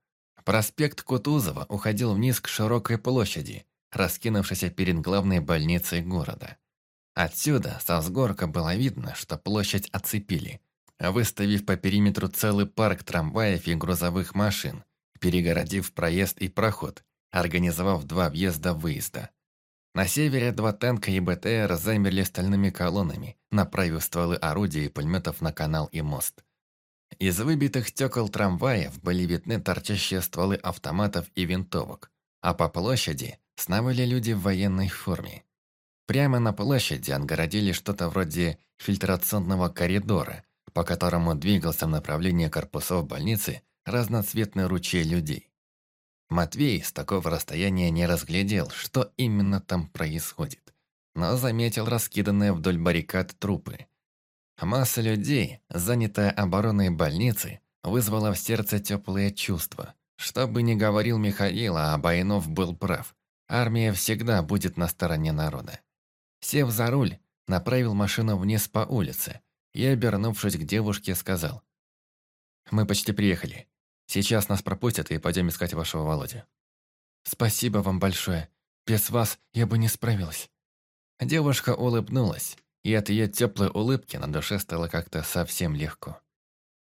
Проспект Кутузова уходил вниз к широкой площади, раскинувшейся перед главной больницей города. Отсюда, со взгорка, было видно, что площадь оцепили, выставив по периметру целый парк трамваев и грузовых машин, перегородив проезд и проход, организовав два въезда-выезда. На севере два танка и БТР замерли стальными колоннами, направив стволы орудий и пулеметов на канал и мост. Из выбитых стекол трамваев были видны торчащие стволы автоматов и винтовок, а по площади сновали люди в военной форме. Прямо на площади отгородили что-то вроде фильтрационного коридора, по которому двигался в направлении корпусов больницы разноцветный ручей людей. Матвей с такого расстояния не разглядел, что именно там происходит, но заметил раскиданные вдоль баррикад трупы. Масса людей, занятая обороной больницы, вызвала в сердце теплые чувства. Что бы ни говорил Михаил, а Байнов был прав. Армия всегда будет на стороне народа. Сев за руль, направил машину вниз по улице и, обернувшись к девушке, сказал. «Мы почти приехали. Сейчас нас пропустят и пойдем искать вашего Володю». «Спасибо вам большое. Без вас я бы не справилась». Девушка улыбнулась, и от ее теплой улыбки на душе стало как-то совсем легко.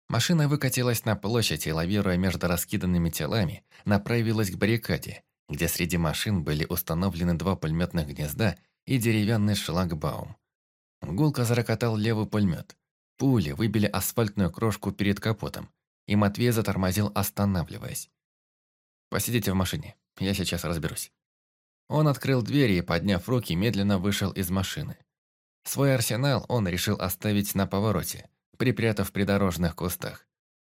Машина выкатилась на площадь и, лавируя между раскиданными телами, направилась к баррикаде, где среди машин были установлены два пулеметных гнезда и деревянный шлагбаум. Гулко зарокотал левый пулемет. Пули выбили асфальтную крошку перед капотом, и Матвей затормозил, останавливаясь. «Посидите в машине, я сейчас разберусь». Он открыл дверь и, подняв руки, медленно вышел из машины. Свой арсенал он решил оставить на повороте, припрятав в придорожных кустах.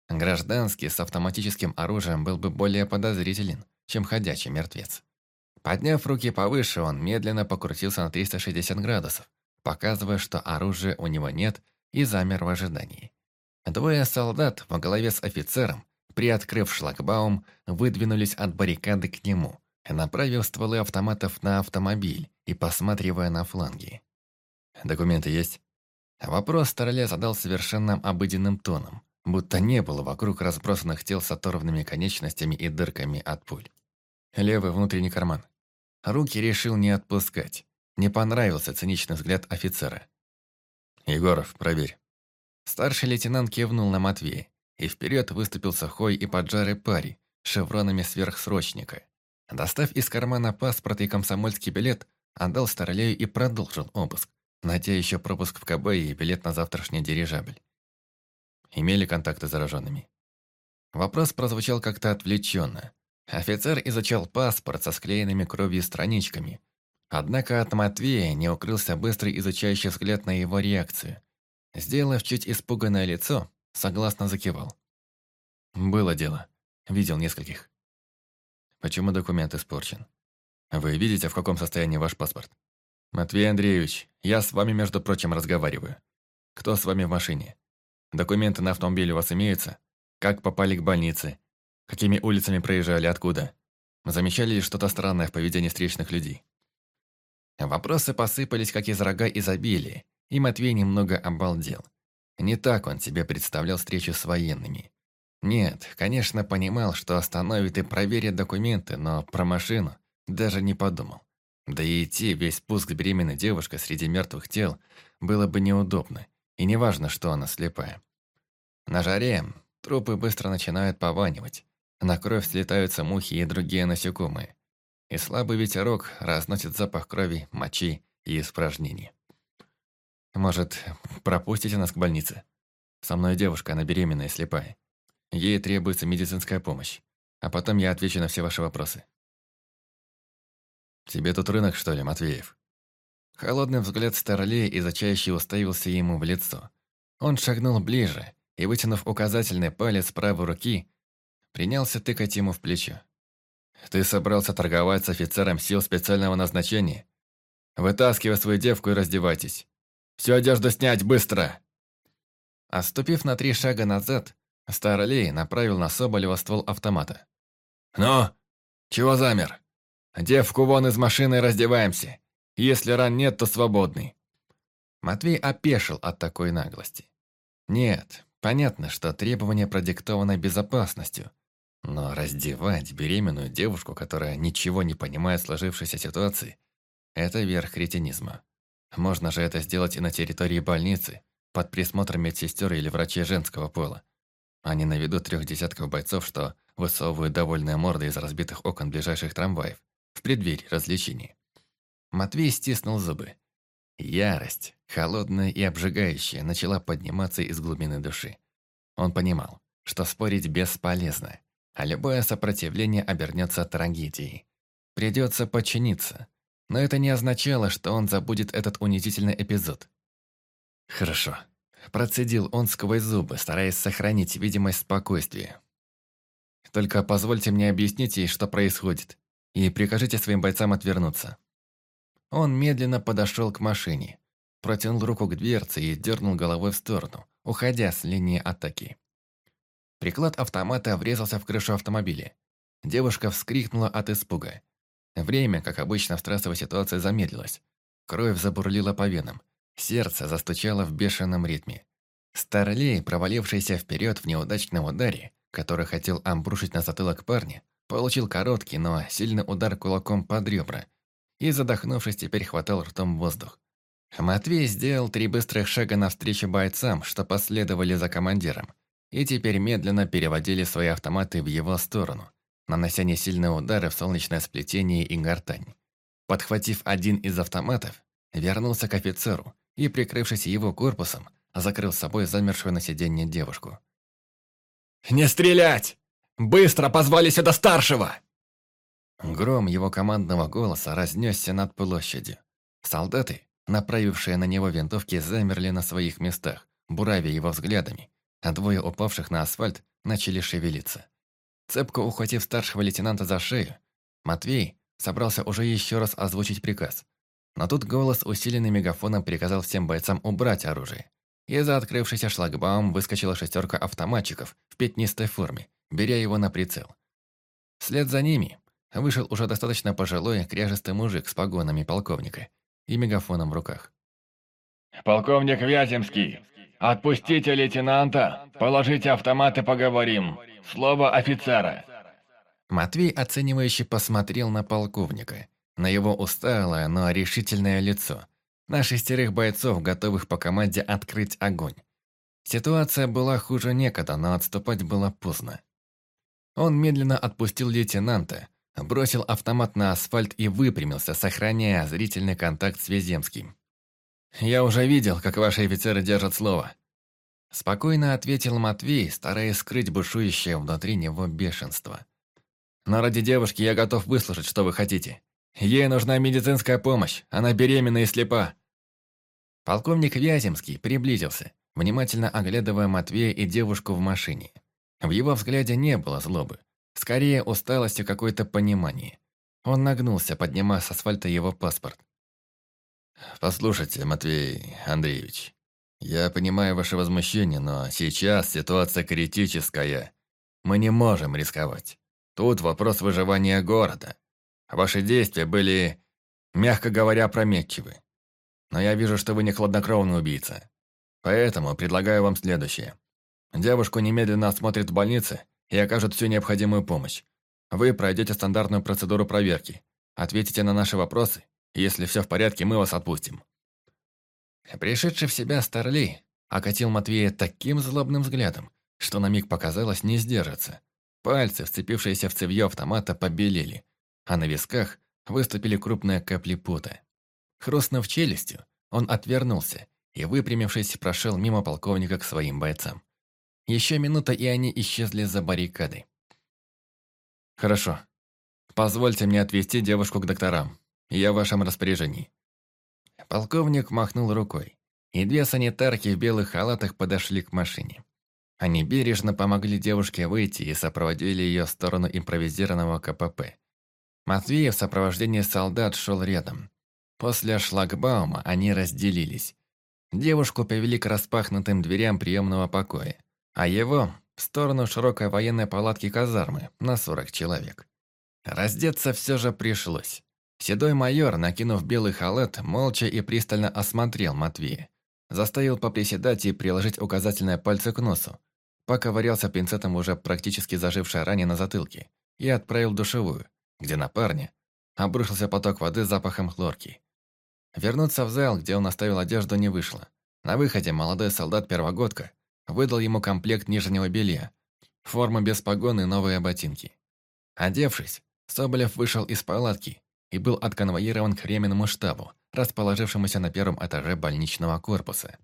Гражданский с автоматическим оружием был бы более подозрителен, чем ходячий мертвец. Подняв руки повыше, он медленно покрутился на 360 градусов, показывая, что оружия у него нет, и замер в ожидании. Двое солдат во главе с офицером, приоткрыв шлагбаум, выдвинулись от баррикады к нему, направив стволы автоматов на автомобиль и посматривая на фланги. «Документы есть?» Вопрос Старле задал совершенно обыденным тоном, будто не было вокруг разбросанных тел с оторванными конечностями и дырками от пуль. Левый внутренний карман. Руки решил не отпускать. Не понравился циничный взгляд офицера. «Егоров, проверь». Старший лейтенант кивнул на Матвея, и вперед выступил сухой и поджарый парень шевронами сверхсрочника. Достав из кармана паспорт и комсомольский билет, отдал Старлею и продолжил обыск, найдя еще пропуск в КБ и билет на завтрашний дирижабль. Имели контакты с зараженными. Вопрос прозвучал как-то отвлеченно. Офицер изучал паспорт со склеенными кровью страничками. Однако от Матвея не укрылся быстрый изучающий взгляд на его реакцию. Сделав чуть испуганное лицо, согласно закивал. «Было дело. Видел нескольких. Почему документ испорчен? Вы видите, в каком состоянии ваш паспорт? Матвей Андреевич, я с вами, между прочим, разговариваю. Кто с вами в машине? Документы на автомобиле у вас имеются? Как попали к больнице? Какими улицами проезжали, откуда? Замечали ли что-то странное в поведении встречных людей? Вопросы посыпались, как из рога изобилия, и Матвей немного обалдел. Не так он себе представлял встречу с военными. Нет, конечно, понимал, что остановит и проверит документы, но про машину даже не подумал. Да и идти весь пуск беременной девушкой среди мертвых тел было бы неудобно, и неважно, что она слепая. На жаре трупы быстро начинают пованивать, на кровь слетаются мухи и другие насекомые, и слабый ветерок разносит запах крови, мочи и испражнений. Может, пропустите нас к больнице? Со мной девушка, она беременная и слепая. Ей требуется медицинская помощь. А потом я отвечу на все ваши вопросы. Тебе тут рынок, что ли, Матвеев? Холодный взгляд Старлея изучающий уставился ему в лицо. Он шагнул ближе и, вытянув указательный палец правой руки, принялся тыкать ему в плечо. «Ты собрался торговать с офицером сил специального назначения? Вытаскивай свою девку и раздевайтесь. Всю одежду снять, быстро!» Оступив на три шага назад, Старлей направил на Соболева ствол автомата. «Ну, чего замер? Девку вон из машины раздеваемся. Если ран нет, то свободный». Матвей опешил от такой наглости. Нет, понятно, что требование продиктовано безопасностью. Но раздевать беременную девушку, которая ничего не понимает в сложившейся ситуации, это верх кретинизма. Можно же это сделать и на территории больницы, под присмотром медсестер или врачей женского пола. Они наведут трех десятков бойцов, что высовывают довольные морды из разбитых окон ближайших трамваев в преддверии развлечений. Матвей стиснул зубы. Ярость, холодная и обжигающая, начала подниматься из глубины души. Он понимал, что спорить бесполезно, а любое сопротивление обернется трагедией. Придется подчиниться, но это не означало, что он забудет этот унизительный эпизод. «Хорошо», – процедил он сквозь зубы, стараясь сохранить видимость спокойствия. «Только позвольте мне объяснить ей, что происходит, и прикажите своим бойцам отвернуться». Он медленно подошел к машине, протянул руку к дверце и дернул головой в сторону, уходя с линии атаки. Приклад автомата врезался в крышу автомобиля. Девушка вскрикнула от испуга. Время, как обычно в стрессовой ситуации, замедлилось. Кровь забурлила по венам. Сердце застучало в бешеном ритме. Старлей, провалившийся вперед в неудачном ударе, который хотел обрушить на затылок парня, получил короткий, но сильный удар кулаком под ребра и, задохнувшись, теперь хватал ртом воздух. Матвей сделал три быстрых шага навстречу бойцам, что последовали за командиром, и теперь медленно переводили свои автоматы в его сторону, нанося несильные удары в солнечное сплетение и гортань. Подхватив один из автоматов, вернулся к офицеру и, прикрывшись его корпусом, закрыл с собой замершую на сиденье девушку. «Не стрелять! Быстро позвали сюда старшего!» Гром его командного голоса разнесся над площадью. Солдаты, направившие на него винтовки, замерли на своих местах, буравя его взглядами, а двое упавших на асфальт начали шевелиться. Цепко ухватив старшего лейтенанта за шею, Матвей собрался уже еще раз озвучить приказ. Но тут голос, усиленный мегафоном, приказал всем бойцам убрать оружие. И за открывшийся шлагбаум выскочила шестерка автоматчиков в пятнистой форме, беря его на прицел. Вслед за ними вышел уже достаточно пожилой, кряжестый мужик с погонами полковника и мегафоном в руках. «Полковник Вяземский, отпустите лейтенанта, положите автомат и поговорим. Слово офицера». Матвей оценивающе посмотрел на полковника, на его усталое, но решительное лицо, на шестерых бойцов, готовых по команде открыть огонь. Ситуация была хуже некогда, но отступать было поздно. Он медленно отпустил лейтенанта, бросил автомат на асфальт и выпрямился, сохраняя зрительный контакт с Веземским. «Я уже видел, как ваши офицеры держат слово», Спокойно ответил Матвей, стараясь скрыть бушующее внутри него бешенство. «Но ради девушки я готов выслушать, что вы хотите. Ей нужна медицинская помощь, она беременна и слепа». Полковник Вяземский приблизился, внимательно оглядывая Матвея и девушку в машине. В его взгляде не было злобы, скорее усталости какое-то понимание. Он нагнулся, поднимая с асфальта его паспорт. «Послушайте, Матвей Андреевич, я понимаю ваше возмущение, но сейчас ситуация критическая. Мы не можем рисковать. Тут вопрос выживания города. Ваши действия были, мягко говоря, прометчивы. Но я вижу, что вы не хладнокровный убийца. Поэтому предлагаю вам следующее. Девушку немедленно осмотрят в больнице и окажут всю необходимую помощь. Вы пройдете стандартную процедуру проверки, ответите на наши вопросы, и если все в порядке, мы вас отпустим. Пришедший в себя Старлей окатил Матвея таким злобным взглядом, что на миг показалось не сдержаться. Пальцы, вцепившиеся в цевьё автомата, побелели, а на висках выступили крупные капли пота. Хрустнув челюстью, он отвернулся и, выпрямившись, прошел мимо полковника к своим бойцам. Еще минута, и они исчезли за баррикадой. «Хорошо. Позвольте мне отвезти девушку к докторам. Я в вашем распоряжении. Полковник махнул рукой, и две санитарки в белых халатах подошли к машине. Они бережно помогли девушке выйти и сопроводили ее в сторону импровизированного КПП. Матвеев в сопровождении солдат шел рядом. После шлагбаума они разделились. Девушку повели к распахнутым дверям приемного покоя, а его – в сторону широкой военной палатки казармы на 40 человек. Раздеться все же пришлось. Седой майор, накинув белый халат, молча и пристально осмотрел Матвея. Заставил поприседать и приложить указательное пальцы к носу. Поковырялся пинцетом уже практически зажившей ране на затылке и отправил в душевую, где на парня обрушился поток воды с запахом хлорки. Вернуться в зал, где он оставил одежду, не вышло. На выходе молодой солдат-первогодка выдал ему комплект нижнего белья, форму без погон и новые ботинки. Одевшись, Соболев вышел из палатки и был отконвоирован к временному штабу, расположившемуся на первом этаже больничного корпуса.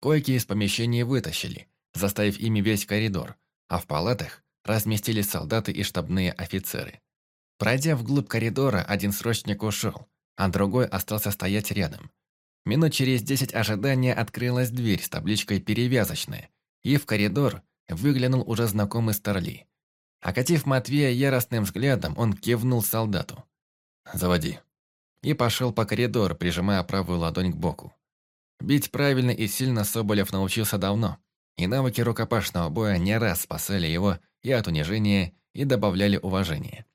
Койки из помещения вытащили, заставив ими весь коридор, а в палатах разместились солдаты и штабные офицеры. Пройдя вглубь коридора, один срочник ушел, а другой остался стоять рядом. Минут через десять ожидания открылась дверь с табличкой «Перевязочная», и в коридор выглянул уже знакомый Старли. Окатив Матвея яростным взглядом, он кивнул солдату. Заводи». И пошел по коридору, прижимая правую ладонь к боку. Бить правильно и сильно Соболев научился давно, и навыки рукопашного боя не раз спасали его и от унижения, и добавляли уважения.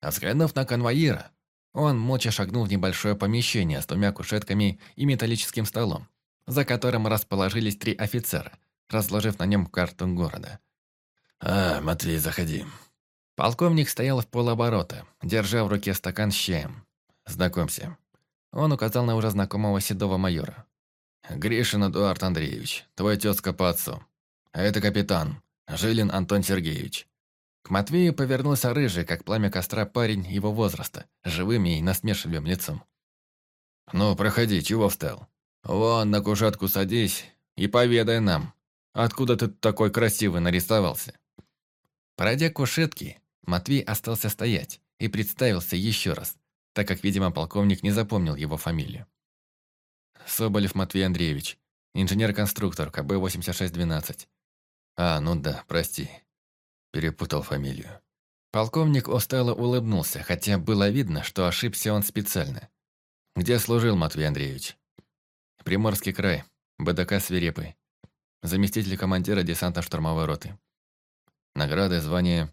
А взглянув на конвоира, он молча шагнул в небольшое помещение с двумя кушетками и металлическим столом, за которым расположились три офицера, разложив на нем карту города. «А, Матвей, заходи», Полковник стоял в полоборота, держа в руке стакан с чаем. «Знакомься». Он указал на уже знакомого седого майора. «Гришин Эдуард Андреевич, твой тезка по отцу. А это капитан, Жилин Антон Сергеевич». К Матвею повернулся рыжий, как пламя костра парень его возраста, живым и насмешливым лицом. «Ну, проходи, чего встал? Вон, на кушетку садись и поведай нам, откуда ты такой красивый нарисовался». Пройдя кушетки, Матвей остался стоять и представился еще раз, так как, видимо, полковник не запомнил его фамилию. Соболев Матвей Андреевич, инженер-конструктор КБ-8612. А, ну да, прости. Перепутал фамилию. Полковник устало улыбнулся, хотя было видно, что ошибся он специально. Где служил Матвей Андреевич? Приморский край, БДК «Свирепый». Заместитель командира десантно-штурмовой роты. Награды, звание...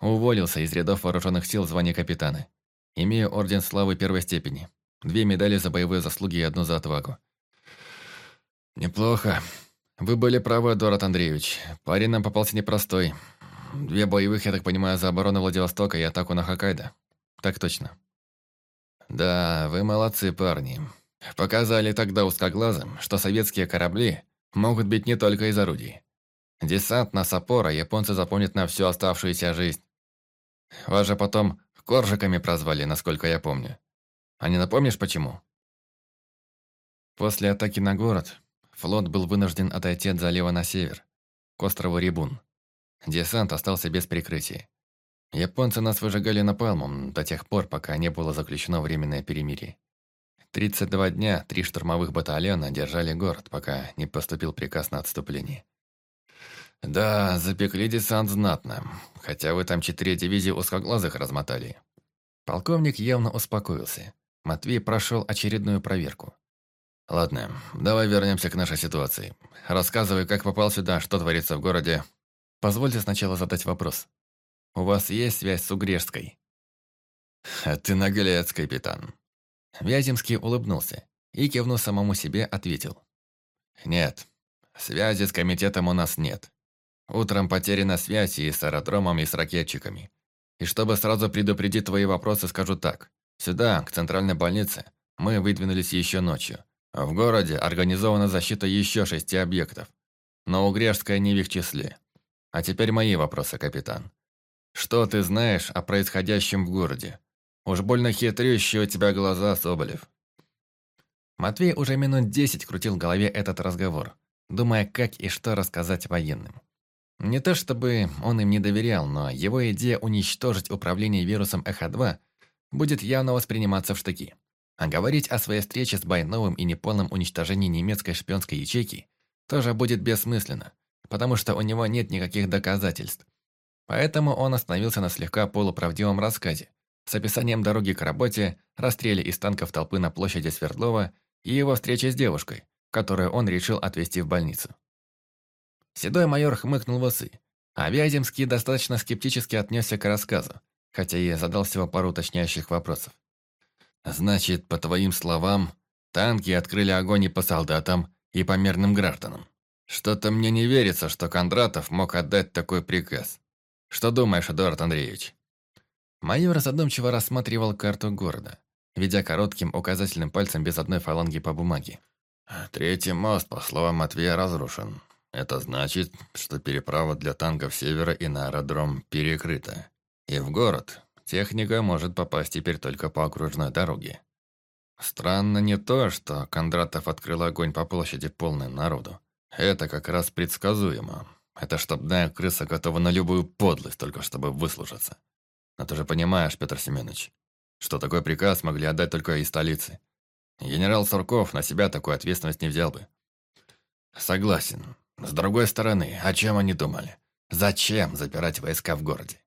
Уволился из рядов вооруженных сил звания капитана. Имею орден славы первой степени. Две медали за боевые заслуги и одну за отвагу. Неплохо. Вы были правы, Дорот Андреевич. Парень нам попался непростой. Две боевых, я так понимаю, за оборону Владивостока и атаку на Хоккайдо. Так точно. Да, вы молодцы, парни. Показали тогда узкоглазым, что советские корабли могут бить не только из орудий. Десант на Саппоро японцы запомнят на всю оставшуюся жизнь. Вас же потом коржиками прозвали, насколько я помню. А не напомнишь, почему? После атаки на город флот был вынужден отойти от залива на север, к острову Рибун. Десант остался без прикрытия. Японцы нас выжигали напалмом до тех пор, пока не было заключено временное перемирие. 32 дня три штурмовых батальона держали город, пока не поступил приказ на отступление. Да, запекли десант знатно, хотя вы там четыре дивизии узкоглазых размотали. Полковник явно успокоился. Матвей прошел очередную проверку. Ладно, давай вернемся к нашей ситуации. Рассказывай, как попал сюда, что творится в городе. Позвольте сначала задать вопрос. У вас есть связь с Угрешской? Ты наглец, капитан. Вяземский улыбнулся и, кивнув самому себе, ответил. Нет, связи с комитетом у нас нет. Утром потеряна связь и с аэродромом, и с ракетчиками. И чтобы сразу предупредить твои вопросы, скажу так. Сюда, к центральной больнице, мы выдвинулись еще ночью. В городе организована защита еще шести объектов. Но Угрешская не в их числе. А теперь мои вопросы, капитан. Что ты знаешь о происходящем в городе? Уж больно хитрющие у тебя глаза, Соболев. Матвей уже минут десять крутил в голове этот разговор, думая, как и что рассказать военным. Не то чтобы он им не доверял, но его идея уничтожить управление вирусом Эхо-2 будет явно восприниматься в штыки. А говорить о своей встрече с Байновым и неполном уничтожении немецкой шпионской ячейки тоже будет бессмысленно, потому что у него нет никаких доказательств. Поэтому он остановился на слегка полуправдивом рассказе с описанием дороги к работе, расстреле из танков толпы на площади Свердлова и его встречи с девушкой, которую он решил отвезти в больницу. Седой майор хмыкнул в усы, а Вяземский достаточно скептически отнесся к рассказу, хотя и задал всего пару уточняющих вопросов. «Значит, по твоим словам, танки открыли огонь и по солдатам, и по мирным гражданам. Что-то мне не верится, что Кондратов мог отдать такой приказ. Что думаешь, Эдуард Андреевич?» Майор задумчиво рассматривал карту города, ведя коротким указательным пальцем без одной фаланги по бумаге. «Третий мост, по словам Матвея, разрушен. Это значит, что переправа для танков севера и на аэродром перекрыта. И в город техника может попасть теперь только по окружной дороге. Странно не то, что Кондратов открыл огонь по площади полной народу. Это как раз предсказуемо. Это штабная крыса готова на любую подлость, только чтобы выслужиться. Но ты же понимаешь, Петр Семенович, что такой приказ могли отдать только из столицы. Генерал Сурков на себя такую ответственность не взял бы. Согласен, с другой стороны, о чем они думали? Зачем запирать войска в городе?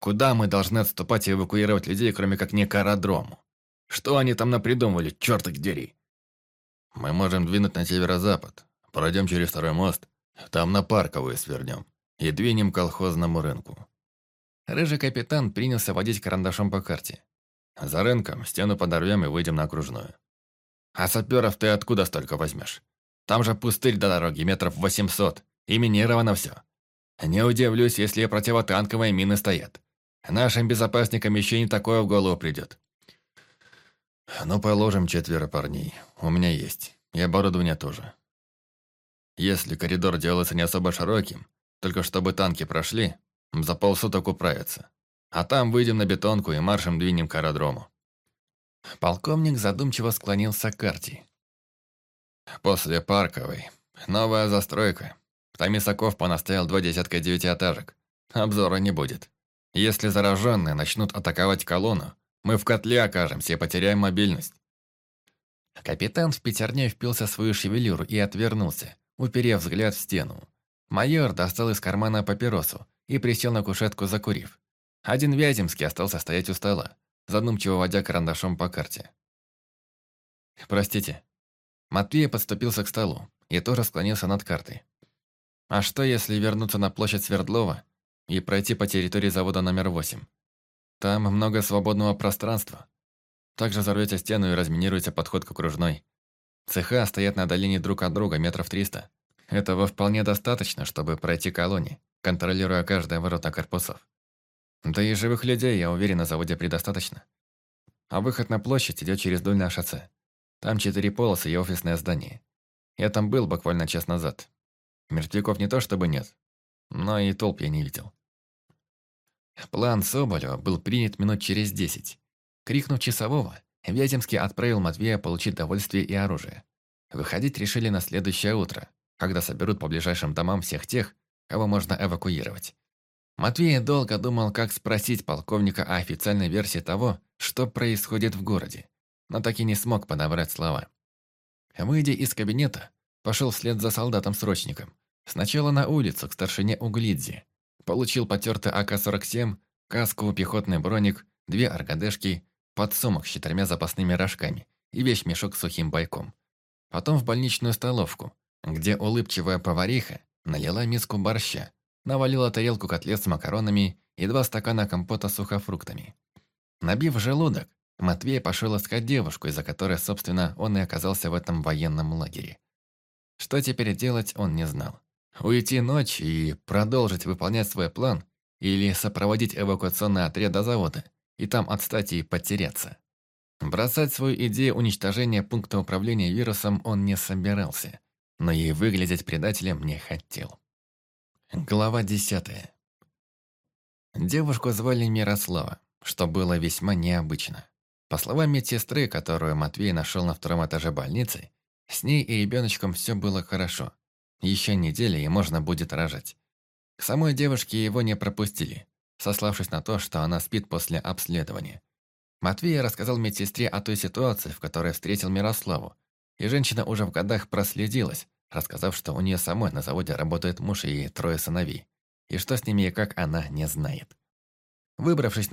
Куда мы должны отступать и эвакуировать людей, кроме как не к аэродрому? Что они там напридумывали, черт их дери? Мы можем двинуть на северо-запад, пройдем через второй мост, там на Парковую свернем и двинем к колхозному рынку. Рыжий капитан принялся водить карандашом по карте. За рынком стену подорвем и выйдем на окружную. А саперов ты откуда столько возьмешь? Там же пустырь до дороги, метров восемьсот, и минировано все. Не удивлюсь, если противотанковые мины стоят. Нашим безопасникам еще не такое в голову придет. Ну, положим четверо парней. У меня есть. И оборудование тоже. Если коридор делается не особо широким, только чтобы танки прошли, за полсуток управятся. А там выйдем на бетонку и маршем двинем к аэродрому. Полковник задумчиво склонился к карте, После Парковой. Новая застройка. Томисаков понастоял два десятка девятиэтажек. Обзора не будет. Если зараженные начнут атаковать колонну, мы в котле окажемся и потеряем мобильность. Капитан в пятерне впился в свою шевелюру и отвернулся, уперев взгляд в стену. Майор достал из кармана папиросу и присел на кушетку, закурив. Один Вяземский остался стоять у стола, задумчиво водя карандашом по карте. «Простите». Матвей подступился к столу и тоже склонился над картой. «А что, если вернуться на площадь Свердлова и пройти по территории завода номер 8? Там много свободного пространства. Также взорвете стену и разминируете подход к окружной. Цеха стоят на отдалении друг от друга метров триста. Этого вполне достаточно, чтобы пройти колонии, контролируя каждое ворота корпусов. Да и живых людей, я уверен, на заводе предостаточно. А выход на площадь идет через Дульное шоссе. Там четыре полосы и офисное здание. Я там был буквально час назад. Мертвяков не то чтобы нет, но и толп я не видел. План Соболева был принят минут через десять. Крикнув часового, Вяземский отправил Матвея получить довольствие и оружие. Выходить решили на следующее утро, когда соберут по ближайшим домам всех тех, кого можно эвакуировать. Матвей долго думал, как спросить полковника о официальной версии того, что происходит в городе, но так и не смог подобрать слова. Выйдя из кабинета, пошел вслед за солдатом-срочником. Сначала на улицу, к старшине Углидзе. Получил потертый АК-47, каску, пехотный броник, две аркадешки, подсумок с четырьмя запасными рожками и вещмешок с сухим бойком. Потом в больничную столовку, где улыбчивая повариха налила миску борща, навалила тарелку котлет с макаронами и два стакана компота с сухофруктами. Набив желудок, Матвей пошел искать девушку, из-за которой, собственно, он и оказался в этом военном лагере. Что теперь делать, он не знал. Уйти ночь и продолжить выполнять свой план или сопроводить эвакуационный отряд до завода и там отстать и потеряться. Бросать свою идею уничтожения пункта управления вирусом он не собирался, но и выглядеть предателем не хотел. Глава десятая. Девушку звали Мирослава, что было весьма необычно. По словам медсестры, которую Матвей нашел на втором этаже больницы, с ней и ребеночком все было хорошо. Еще неделя, и можно будет рожать. К самой девушке его не пропустили, сославшись на то, что она спит после обследования. Матвей рассказал медсестре о той ситуации, в которой встретил Мирославу, и женщина уже в годах проследилась, рассказав, что у нее самой на заводе работает муж и трое сыновей, и что с ними и как она не знает. Выбравшись